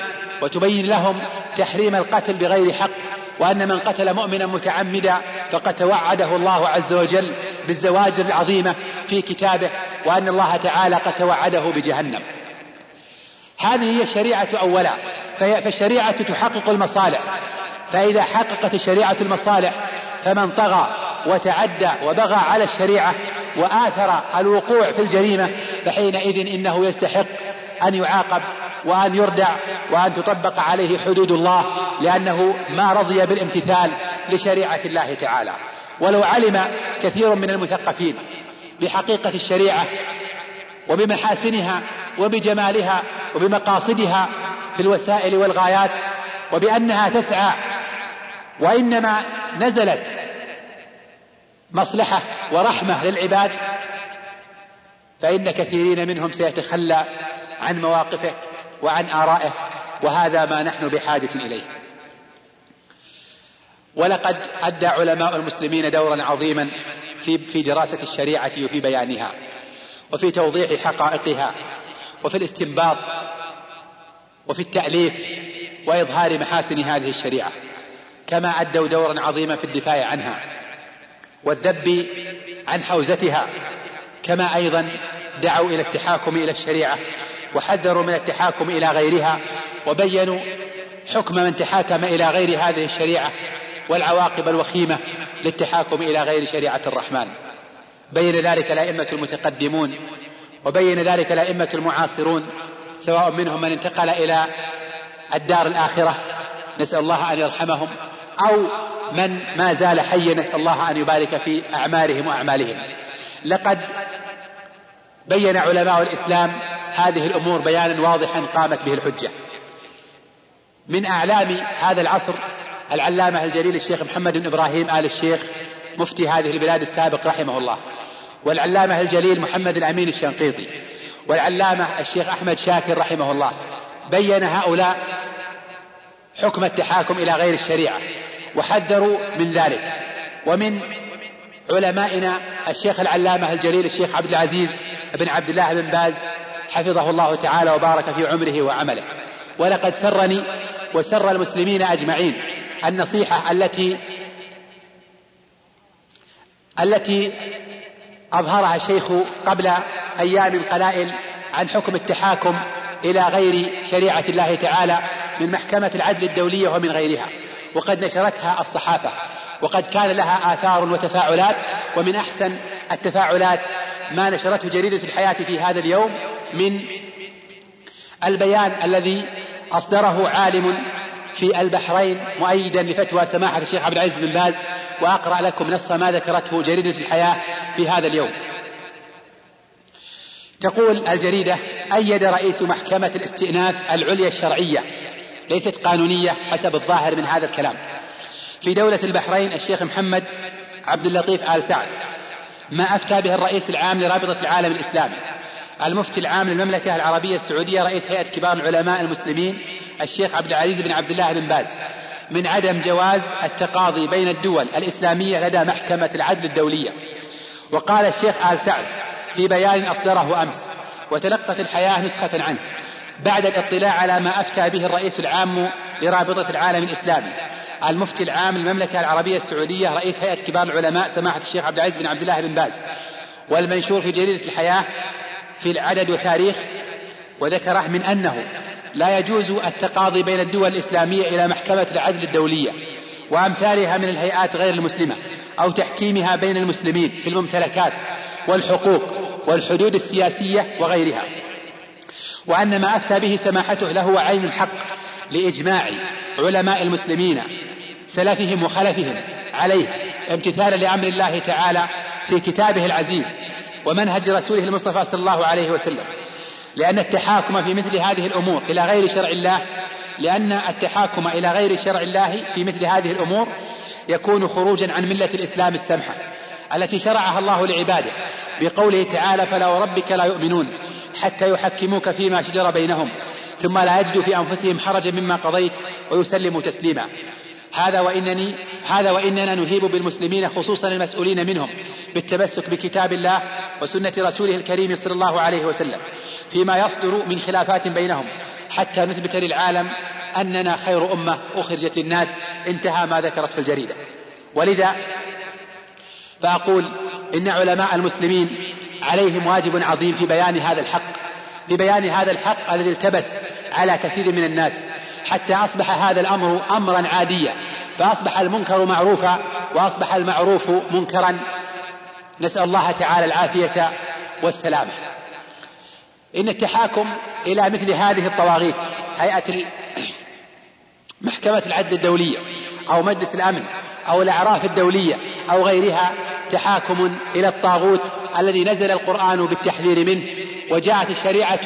وتبين لهم تحريم القتل بغير حق وأن من قتل مؤمنا متعمدا فقد توعده الله عز وجل بالزواجر العظيمة في كتابه وأن الله تعالى قد توعده بجهنم. هذه هي الشريعة أولا. فالشريعة تحقق المصالح. فإذا حققت الشريعة المصالح فمن طغى وتعدى وبغى على الشريعة وآثر الوقوع في الجريمة فحينئذ إنه يستحق أن يعاقب وأن يردع وأن تطبق عليه حدود الله لأنه ما رضي بالامتثال لشريعة الله تعالى. ولو علم كثير من المثقفين بحقيقة الشريعة وبمحاسنها وبجمالها وبمقاصدها في الوسائل والغايات وبأنها تسعى وإنما نزلت مصلحة ورحمة للعباد فإن كثيرين منهم سيتخلى عن مواقفه وعن آرائه وهذا ما نحن بحاجة إليه. ولقد أدى علماء المسلمين دورا عظيما في في دراسة الشريعة وفي بيانها وفي توضيح حقائقها وفي الاستنباط وفي التأليف وإظهار محاسن هذه الشريعة كما أدوا دورا عظيما في الدفاع عنها. والذب عن حوزتها كما أيضا دعوا إلى التحاكم إلى الشريعة وحذروا من التحاكم إلى غيرها وبينوا حكم من تحاكم إلى غير هذه الشريعة والعواقب الوخيمة للتحاكم إلى غير شريعة الرحمن. بين ذلك الأئمة المتقدمون وبين ذلك الأئمة المعاصرون سواء منهم من انتقل إلى الدار الآخرة نسأل الله أن يرحمهم أو من ما زال حيا نسأل الله أن يبارك في أعمارهم وأعمالهم. لقد بين علماء الإسلام هذه الأمور بيانا واضحا قامت به الحجة. من أعلام هذا العصر العلامة الجليل الشيخ محمد بن إبراهيم آل الشيخ مفتي هذه البلاد السابق رحمه الله. والعلامة الجليل محمد الأمين الشنقيطي. والعلامة الشيخ أحمد شاكر رحمه الله. بين هؤلاء حكم التحاكم إلى غير الشريعة. وحذروا من ذلك. ومن علمائنا الشيخ العلامة الجليل الشيخ عبد العزيز بن عبد الله بن باز حفظه الله تعالى وبارك في عمره وعمله. ولقد سرني وسر المسلمين أجمعين النصيحة التي التي أظهرها الشيخ قبل أيام قلائل عن حكم التحاكم إلى غير شريعة الله تعالى من محكمة العدل الدولية ومن غيرها. وقد نشرتها الصحافة وقد كان لها آثار وتفاعلات ومن أحسن التفاعلات ما نشرته جريدة الحياة في هذا اليوم من البيان الذي أصدره عالم في البحرين مؤيدا لفتوى سماحة الشيخ عبد العزيز بن باز وأقرأ لكم نص ما ذكرته جريدة الحياة في هذا اليوم. تقول الجريدة أيد رئيس محكمة الاستئناف العليا الشرعية ليست قانونية حسب الظاهر من هذا الكلام. في دولة البحرين الشيخ محمد عبد اللطيف آل سعد ما أفتى به الرئيس العام لرابطة العالم الإسلامي. المفتي العام للمملكة العربية السعودية رئيس هيئة كبار العلماء المسلمين الشيخ عبد العزيز بن عبد الله بن باز. من عدم جواز التقاضي بين الدول الإسلامية لدى محكمة العدل الدولية. وقال الشيخ آل سعد في بيان أصدره أمس وتلقت الحياة نسخة عنه. بعد الاطلاع على ما أفتى به الرئيس العام لرابطة العالم الإسلامي. المفتي العام للمملكة العربية السعودية رئيس هيئة كبار العلماء سماحة الشيخ عبد العزيز بن عبد الله بن باز. والمنشور في جريدة الحياة في العدد وتاريخ وذكره من أنه لا يجوز التقاضي بين الدول الإسلامية إلى محكمة العدل الدولية وأمثالها من الهيئات غير المسلمة أو تحكيمها بين المسلمين في الممتلكات والحقوق والحدود السياسية وغيرها. وأن ما أفتى به سماحته له عين الحق لإجماع علماء المسلمين سلفهم وخلفهم عليه امتثالا لأمر الله تعالى في كتابه العزيز ومنهج رسوله المصطفى صلى الله عليه وسلم. لأن التحاكم في مثل هذه الأمور إلى غير شرع الله لأن التحاكم إلى غير شرع الله في مثل هذه الأمور يكون خروجا عن ملة الإسلام السمحة التي شرعها الله لعباده بقوله تعالى فلا وربك لا يؤمنون حتى يحكموك فيما شجر بينهم ثم لا يجدوا في أنفسهم حرجا مما قضيت ويسلموا تسليما. هذا وإنني هذا وإننا نهيب بالمسلمين خصوصا المسؤولين منهم بالتمسك بكتاب الله وسنة رسوله الكريم صلى الله عليه وسلم فيما يصدر من خلافات بينهم. حتى نثبت للعالم أننا خير أمة أخرجت للناس انتهى ما ذكرت في الجريدة. ولذا فأقول إن علماء المسلمين عليهم واجب عظيم في بيان هذا الحق ببيان هذا الحق الذي التبس على كثير من الناس. حتى أصبح هذا الأمر أمرا عاديا فأصبح المنكر معروفا وأصبح المعروف منكرا. نسأل الله تعالى العافية والسلامة. إن التحاكم إلى مثل هذه الطواغيت هيئة محكمة العدل الدولية أو مجلس الأمن أو الأعراف الدولية أو غيرها تحاكم إلى الطاغوت الذي نزل القرآن بالتحذير منه وجاءت الشريعة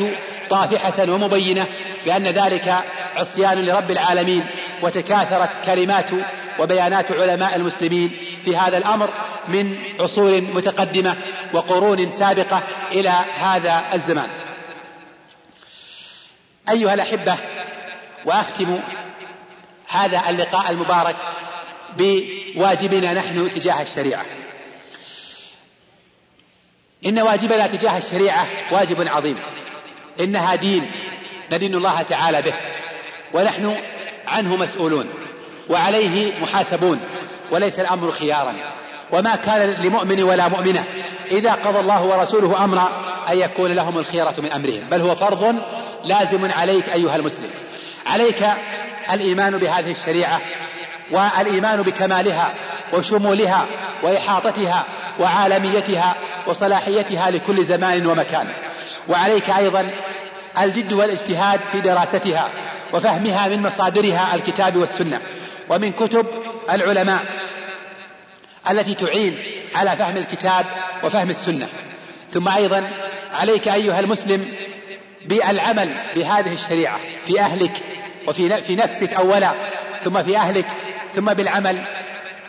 طافحة ومبينة بأن ذلك عصيان لرب العالمين وتكاثرت كلمات وبيانات علماء المسلمين في هذا الأمر من عصور متقدمة وقرون سابقة إلى هذا الزمان. أيها الأحبة وأختم هذا اللقاء المبارك بواجبنا نحن تجاه الشريعة. إن واجبنا تجاه الشريعة واجب عظيم. إنها دين ندين الله تعالى به. ونحن عنه مسؤولون وعليه محاسبون وليس الأمر خيارا. وما كان لمؤمن ولا مؤمنة إذا قضى الله ورسوله أمرا أن يكون لهم الخيرة من أمرهم. بل هو فرض لازم عليك أيها المسلم. عليك الإيمان بهذه الشريعة والإيمان بكمالها وشمولها وإحاطتها وعالميتها وصلاحيتها لكل زمان ومكان. وعليك أيضا الجد والاجتهاد في دراستها وفهمها من مصادرها الكتاب والسنة ومن كتب العلماء التي تعين على فهم الكتاب وفهم السنة. ثم أيضا عليك أيها المسلم بالعمل بهذه الشريعة في أهلك وفي في نفسك أولا ثم في أهلك ثم بالعمل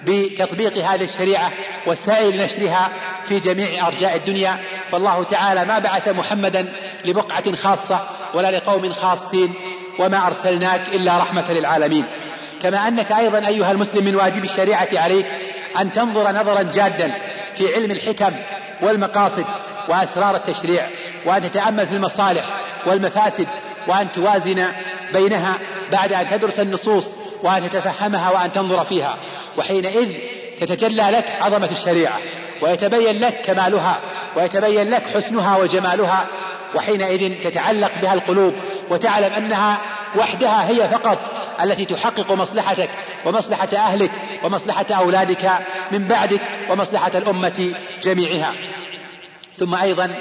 بتطبيق هذه الشريعة والسعي لنشرها في جميع أرجاء الدنيا. فالله تعالى ما بعث محمدا لبقعة خاصة ولا لقوم خاصين وما أرسلناك إلا رحمة للعالمين. كما أنك أيضا أيها المسلم من واجب الشريعة عليك أن تنظر نظرا جادا في علم الحكم والمقاصد وأسرار التشريع وأن تتأمل في المصالح والمفاسد وأن توازن بينها بعد أن تدرس النصوص وأن تتفهمها وأن تنظر فيها. وحينئذ تتجلى لك عظمة الشريعة ويتبين لك كمالها ويتبين لك حسنها وجمالها وحينئذ تتعلق بها القلوب وتعلم أنها وحدها هي فقط التي تحقق مصلحتك ومصلحة أهلك ومصلحة أولادك من بعدك ومصلحة الأمة جميعها. ثم أيضا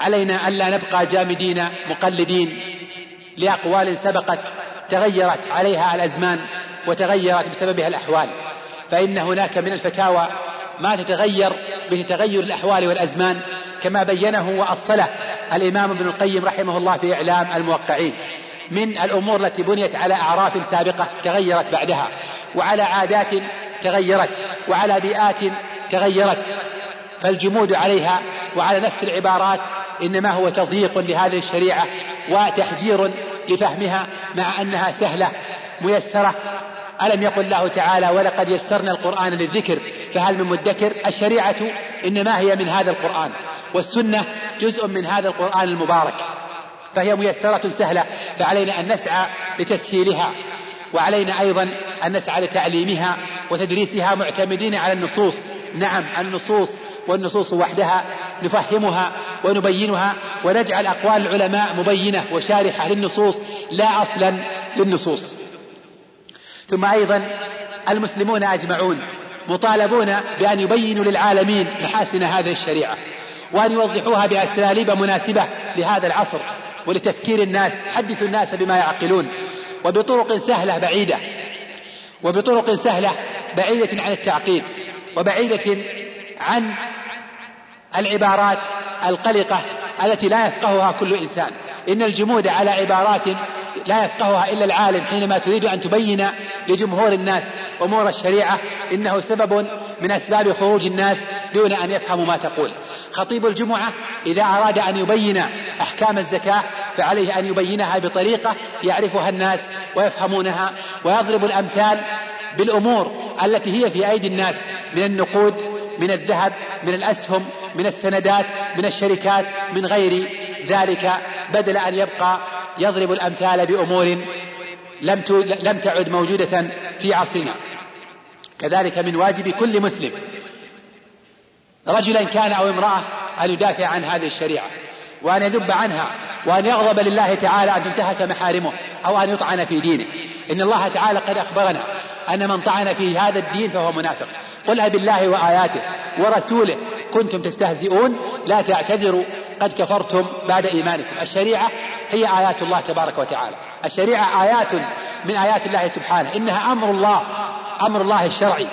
علينا ألا نبقى جامدين مقلدين لأقوال سبقت تغيرت عليها الأزمان وتغيرت بسببها الأحوال. فإن هناك من الفتاوى ما تتغير بتغير الأحوال والأزمان كما بينه وأصله الإمام ابن القيم رحمه الله في إعلام الموقعين. من الأمور التي بنيت على أعراف سابقة تغيرت بعدها وعلى عادات تغيرت وعلى بيئات تغيرت. فالجمود عليها وعلى نفس العبارات إنما هو تضييق لهذه الشريعة وتحجير لفهمها مع أنها سهلة ميسرة. ألم يقل الله تعالى ولقد يسرنا القرآن للذكر. فهل من مدكر؟ الشريعة إنما هي من هذا القرآن والسنة جزء من هذا القرآن المبارك. فهي ميسرة سهلة فعلينا أن نسعى لتسهيلها وعلينا أيضا أن نسعى لتعليمها وتدريسها معتمدين على النصوص. نعم النصوص والنصوص وحدها نفهمها ونبينها ونجعل أقوال العلماء مبينة وشارحة للنصوص لا أصلا للنصوص. ثم أيضا المسلمون أجمعون مطالبون بأن يبينوا للعالمين محاسن هذه الشريعة وأن يوضحوها بأساليب مناسبة لهذا العصر ولتفكير الناس حدثوا الناس بما يعقلون وبطرق سهلة بعيدة وبطرق سهلة بعيدة عن التعقيد وبعيدة عن العبارات القلقة التي لا يفقهها كل إنسان. إن الجمود على عبارات لا يفقهها إلا العالم حينما تريد أن تبين لجمهور الناس أمور الشريعة إنه سبب من أسباب خروج الناس دون أن يفهموا ما تقول. خطيب الجمعة إذا أراد أن يبين أحكام الزكاة فعليه أن يبينها بطريقة يعرفها الناس ويفهمونها ويضرب الأمثال بالأمور التي هي في أيدي الناس من النقود من الذهب من الأسهم من السندات من الشركات من غير ذلك بدل أن يبقى يضرب الأمثال بأمور لم لم تعد موجودة في عصرنا. كذلك من واجب كل مسلم رجلا كان أو امرأة أن يدافع عن هذه الشريعة وأن يذب عنها وأن يغضب لله تعالى أن تنتهك محارمه أو أن يطعن في دينه. إن الله تعالى قد أخبرنا أن من طعن في هذا الدين فهو منافق. قل أب الله وآياته ورسوله كنتم تستهزئون لا تعتذروا قد كفرتم بعد إيمانكم. الشريعة هي آيات الله تبارك وتعالى. الشريعة آيات من آيات الله سبحانه. إنها أمر الله أمر الله الشرعي.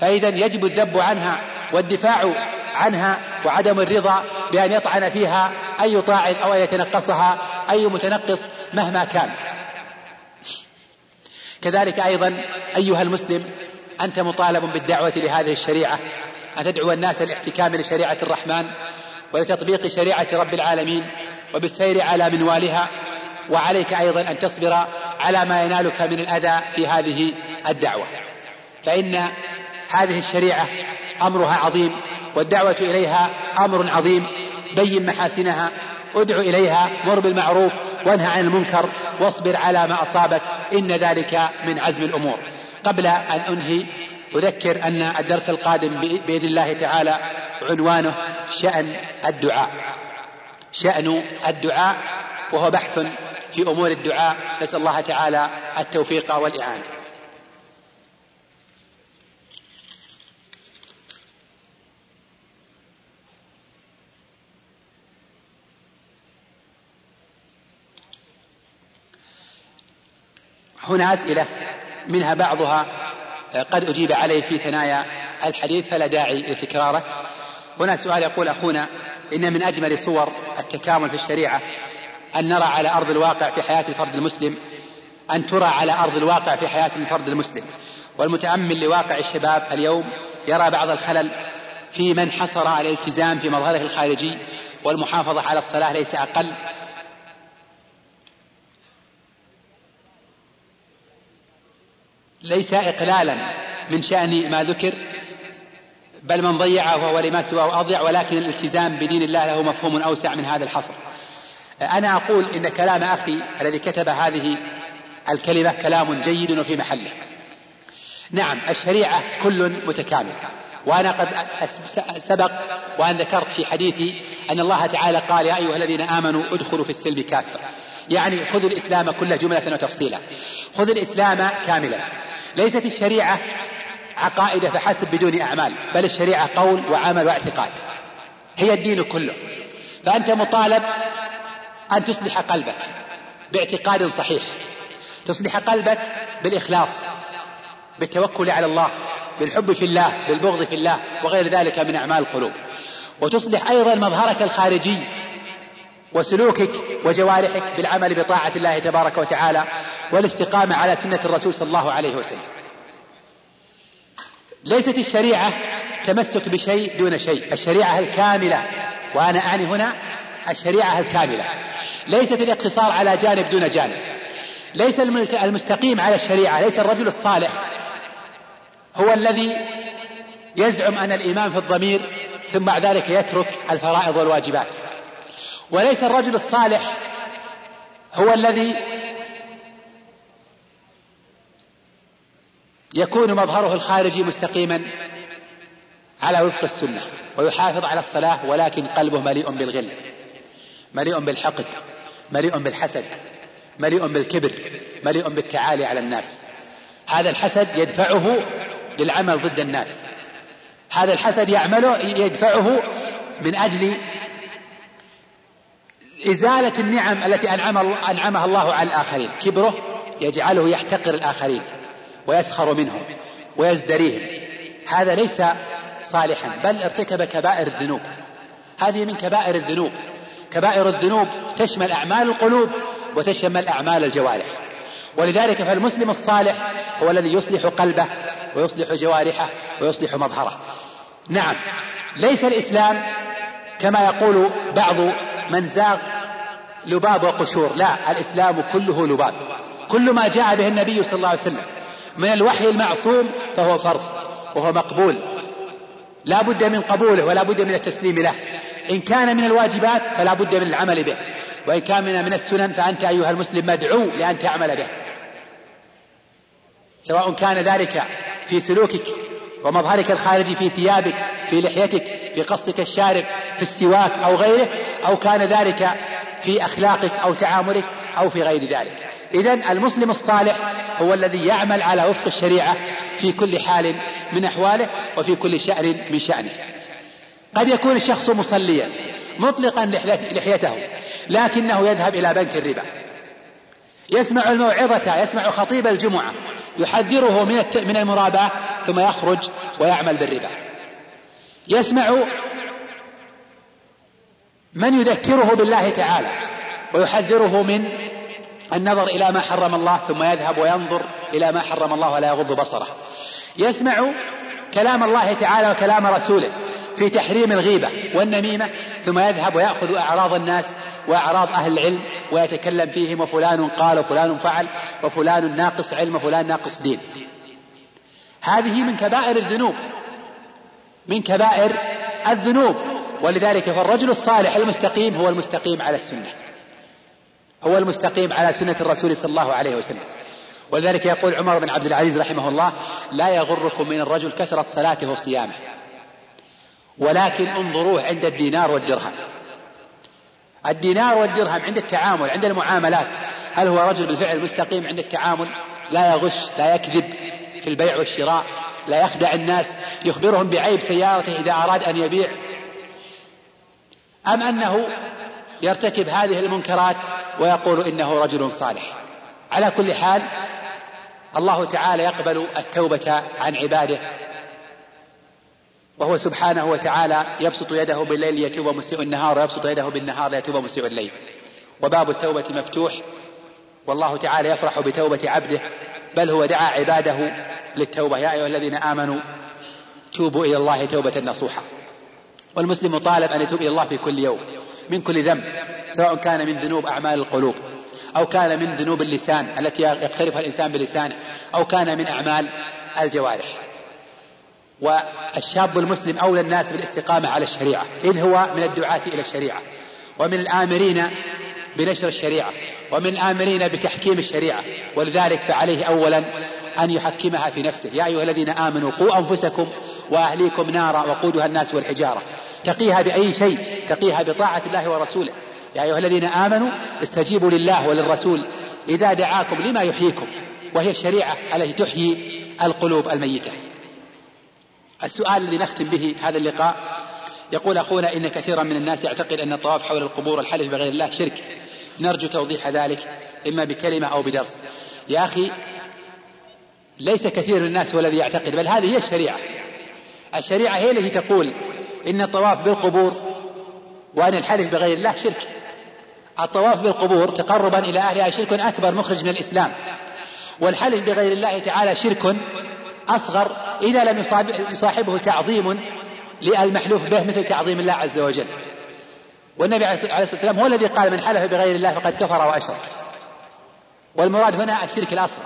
فإذا يجب الذب عنها والدفاع عنها وعدم الرضا بأن يطعن فيها أي طاعن أو أن يتنقصها أي متنقص مهما كان. كذلك أيضا أيها المسلم أنت مطالب بالدعوة لهذه الشريعة. أن تدعو الناس للاحتكام لشريعة الرحمن ولتطبيق شريعة رب العالمين وبالسير على منوالها. وعليك أيضا أن تصبر على ما ينالك من الأذى في هذه الدعوة. فإن هذه الشريعة أمرها عظيم والدعوة إليها أمر عظيم. بين محاسنها ادع إليها مر بالمعروف وانهى عن المنكر واصبر على ما أصابك. إن ذلك من عزم الأمور. قبل أن أنهي أذكر أن الدرس القادم بإذن الله تعالى عنوانه شأن الدعاء. شأن الدعاء وهو بحث في أمور الدعاء. نسأل الله تعالى التوفيق والإعانة. هنا أسئلة. منها بعضها قد أجيب عليه في ثنايا الحديث فلا داعي لتكراره هنا سؤال يقول أخونا إن من أجمل صور التكامل في الشريعة أن نرى على أرض الواقع في حياة الفرد المسلم أن ترى على أرض الواقع في حياة الفرد المسلم. والمتأمل لواقع الشباب اليوم يرى بعض الخلل في من حصر الالتزام في مظهره الخارجي والمحافظة على الصلاة ليس أقل. ليس إقلالا من شأن ما ذكر بل من ضيعه فهو لما سواه أضيع ولكن الالتزام بدين الله له مفهوم أوسع من هذا الحصر. أنا أقول إن كلام أخي الذي كتب هذه الكلمة كلام جيد وفي محله. نعم الشريعة كل متكامل. وأنا قد سبق وأن ذكرت في حديثي أن الله تعالى قال يا أيها الذين آمنوا ادخلوا في السلم كافة. يعني خذوا الإسلام كله جملة وتفصيلا. خذ الإسلام كاملا. ليست الشريعة عقائد فحسب بدون أعمال بل الشريعة قول وعمل واعتقاد. هي الدين كله. فأنت مطالب أن تصلح قلبك باعتقاد صحيح. تصلح قلبك بالإخلاص بالتوكل على الله بالحب في الله بالبغض في الله وغير ذلك من أعمال القلوب. وتصلح أيضا مظهرك الخارجي وسلوكك وجوارحك بالعمل بطاعة الله تبارك وتعالى والاستقامة على سنة الرسول صلى الله عليه وسلم. ليست الشريعة تمسك بشيء دون شيء. الشريعة الكاملة وأنا أعني هنا الشريعة الكاملة. ليست الاقتصار على جانب دون جانب. ليس المستقيم على الشريعة ليس الرجل الصالح هو الذي يزعم أن الإيمان في الضمير ثم بعد ذلك يترك الفرائض والواجبات. وليس الرجل الصالح هو الذي يكون مظهره الخارجي مستقيما على وفق السنة ويحافظ على الصلاة ولكن قلبه مليء بالغل مليء بالحقد مليء بالحسد مليء بالكبر مليء بالتعالي على الناس. هذا الحسد يدفعه للعمل ضد الناس. هذا الحسد يعمله يدفعه من أجل إزالة النعم التي أنعم أنعمها الله على الآخرين. كبره يجعله يحتقر الآخرين ويسخر منهم ويزدريهم. هذا ليس صالحا بل ارتكب كبائر الذنوب. هذه من كبائر الذنوب. كبائر الذنوب تشمل أعمال القلوب وتشمل أعمال الجوارح. ولذلك فالمسلم الصالح هو الذي يصلح قلبه ويصلح جوارحه ويصلح مظهره. نعم ليس الإسلام كما يقول بعض من زاغ لباب وقشور. لا الإسلام كله لباب. كل ما جاء به النبي صلى الله عليه وسلم من الوحي المعصوم فهو فرض وهو مقبول. لا بد من قبوله ولا بد من التسليم له. إن كان من الواجبات فلا بد من العمل به. وإن كان من السنن فأنت أيها المسلم مدعو لأن تعمل به. سواء كان ذلك في سلوكك ومظهرك الخارجي في ثيابك في لحيتك في قصدك الشارب في السواك أو غيره أو كان ذلك في أخلاقك أو تعاملك أو في غير ذلك. إذا المسلم الصالح هو الذي يعمل على وفق الشريعة في كل حال من أحواله وفي كل شأن من شأنه. قد يكون الشخص مصليا مطلقا لحيته لكنه يذهب إلى بنك الربا. يسمع الموعظة يسمع خطيب الجمعة. يحذره من من المراباة ثم يخرج ويعمل بالربا. يسمع من يذكره بالله تعالى ويحذره من النظر إلى ما حرم الله ثم يذهب وينظر إلى ما حرم الله ولا يغض بصره. يسمع كلام الله تعالى وكلام رسوله في تحريم الغيبة والنميمة ثم يذهب ويأخذ أعراض الناس وأعراض أهل العلم ويتكلم فيهم وفلان قال وفلان فعل وفلان ناقص علم وفلان ناقص دين. هذه من كبائر الذنوب من كبائر الذنوب ولذلك فالرجل الصالح المستقيم هو المستقيم على السنة. هو المستقيم على سنة الرسول صلى الله عليه وسلم. ولذلك يقول عمر بن عبد العزيز رحمه الله لا يغركم من الرجل كثرة صلاته وصيامه ولكن انظروه عند الدينار والدرهم. الدينار والدرهم عند التعامل عند المعاملات. هل هو رجل بالفعل مستقيم عند التعامل؟ لا يغش لا يكذب في البيع والشراء لا يخدع الناس يخبرهم بعيب سيارته إذا أراد أن يبيع. أم أنه يرتكب هذه المنكرات ويقول إنه رجل صالح؟ على كل حال الله تعالى يقبل التوبة عن عباده. وهو سبحانه وتعالى يبسط يده بالليل ليتوب مسيء النهار ويبسط يده بالنهار ليتوب مسيء الليل. وباب التوبة مفتوح. والله تعالى يفرح بتوبة عبده. بل هو دعا عباده للتوبة. يا أيها الذين آمنوا توبوا إلى الله توبة نصوحا والمسلم طالب أن يتوب إلى الله في كل يوم من كل ذنب سواء كان من ذنوب أعمال القلوب أو كان من ذنوب اللسان التي يقترفها الإنسان بلسانه أو كان من أعمال الجوارح. والشاب المسلم أولى الناس بالاستقامة على الشريعة إذ هو من الدعاة إلى الشريعة ومن الآمرين بنشر الشريعة ومن الآمرين بتحكيم الشريعة ولذلك فعليه أولا أن يحكمها في نفسه. يا أيها الذين آمنوا قوا أنفسكم وأهليكم نارا وقودها الناس والحجارة. تقيها بأي شيء؟ تقيها بطاعة الله ورسوله. يا أيها الذين آمنوا استجيبوا لله وللرسول إذا دعاكم لما يحييكم وهي الشريعة التي تحيي القلوب الميتة. السؤال الذي نختم به هذا اللقاء يقول أخونا إن كثيرا من الناس يعتقد أن الطواف حول القبور الحلف بغير الله شرك. نرجو توضيح ذلك إما بكلمة أو بدرس. يا أخي ليس كثير من الناس هو الذي يعتقد بل هذه هي الشريعة. الشريعة هي التي تقول إن الطواف بالقبور وأن الحلف بغير الله شرك. الطواف بالقبور تقربا إلى أهلها شرك أكبر مخرج من الإسلام. والحلف بغير الله تعالى شرك أصغر إذا لم يصاحبه تعظيم للمحلوف به مثل تعظيم الله عز وجل. والنبي عليه الصلاة والسلام هو الذي قال من حلف بغير الله فقد كفر وأشرك. والمراد هنا الشرك الأصغر.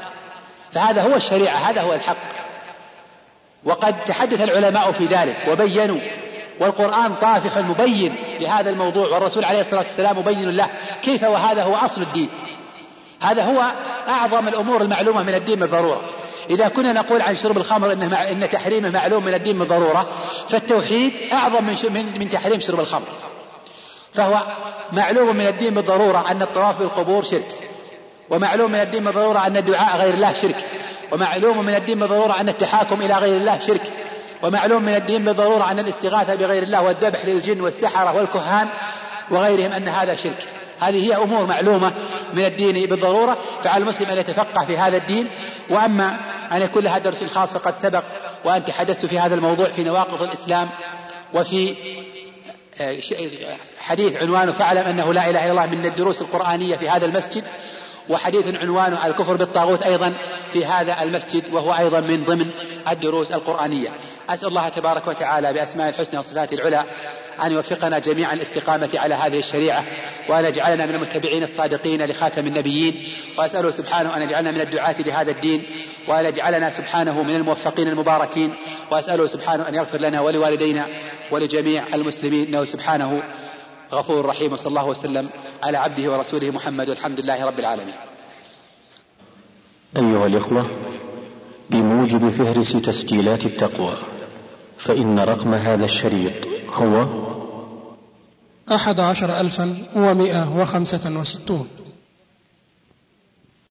فهذا هو الشريعة هذا هو الحق. وقد تحدث العلماء في ذلك وبينوا. والقرآن طافح مبين لهذا الموضوع والرسول عليه الصلاة والسلام مبين له كيف وهذا هو أصل الدين. هذا هو أعظم الأمور المعلومة من الدين بالضرورة. إذا كنا نقول عن شرب الخمر إن, إن تحريمه معلوم من الدين بالضرورة فالتوحيد أعظم من, من, من تحريم شرب الخمر. فهو معلوم من الدين بالضرورة أن الطواف بالقبور شرك ومعلوم من الدين بالضرورة أن الدعاء غير الله شرك ومعلوم من الدين بالضرورة أن التحاكم إلى غير الله شرك ومعلوم من الدين بالضرورة أن الاستغاثة بغير الله والذبح للجن والسحرة والكهان وغيرهم أن هذا شرك. هذه هي أمور معلومة من الدين بالضرورة فعلى المسلم أن يتفقه في هذا الدين. وأما أن يكون لها درس خاص فقد سبق وأن تحدثت في هذا الموضوع في نواقض الإسلام وفي آه، حديث عنوانه فاعلم أنه لا إله إلا الله من الدروس القرآنية في هذا المسجد وحديث عنوانه الكفر بالطاغوت أيضا في هذا المسجد وهو أيضا من ضمن الدروس القرآنية. أسأل الله تبارك وتعالى بأسماء الحسنى وصفاته العلى أن يوفقنا جميعا الاستقامة على هذه الشريعة وأن يجعلنا من المتبعين الصادقين لخاتم النبيين وأسأله سبحانه أن يجعلنا من الدعاة لهذا الدين وأن يجعلنا سبحانه من الموفقين المباركين وأسأله سبحانه أن يغفر لنا ولوالدينا ولجميع المسلمين إنه سبحانه غفور رحيم وصلى الله وسلم على عبده ورسوله محمد والحمد لله رب العالمين. أيها الإخوة بموجب فهرس تسجيلات التقوى فإن رقم هذا الشريط هو أحد عشر ألفا ومائة وخمسة وستون.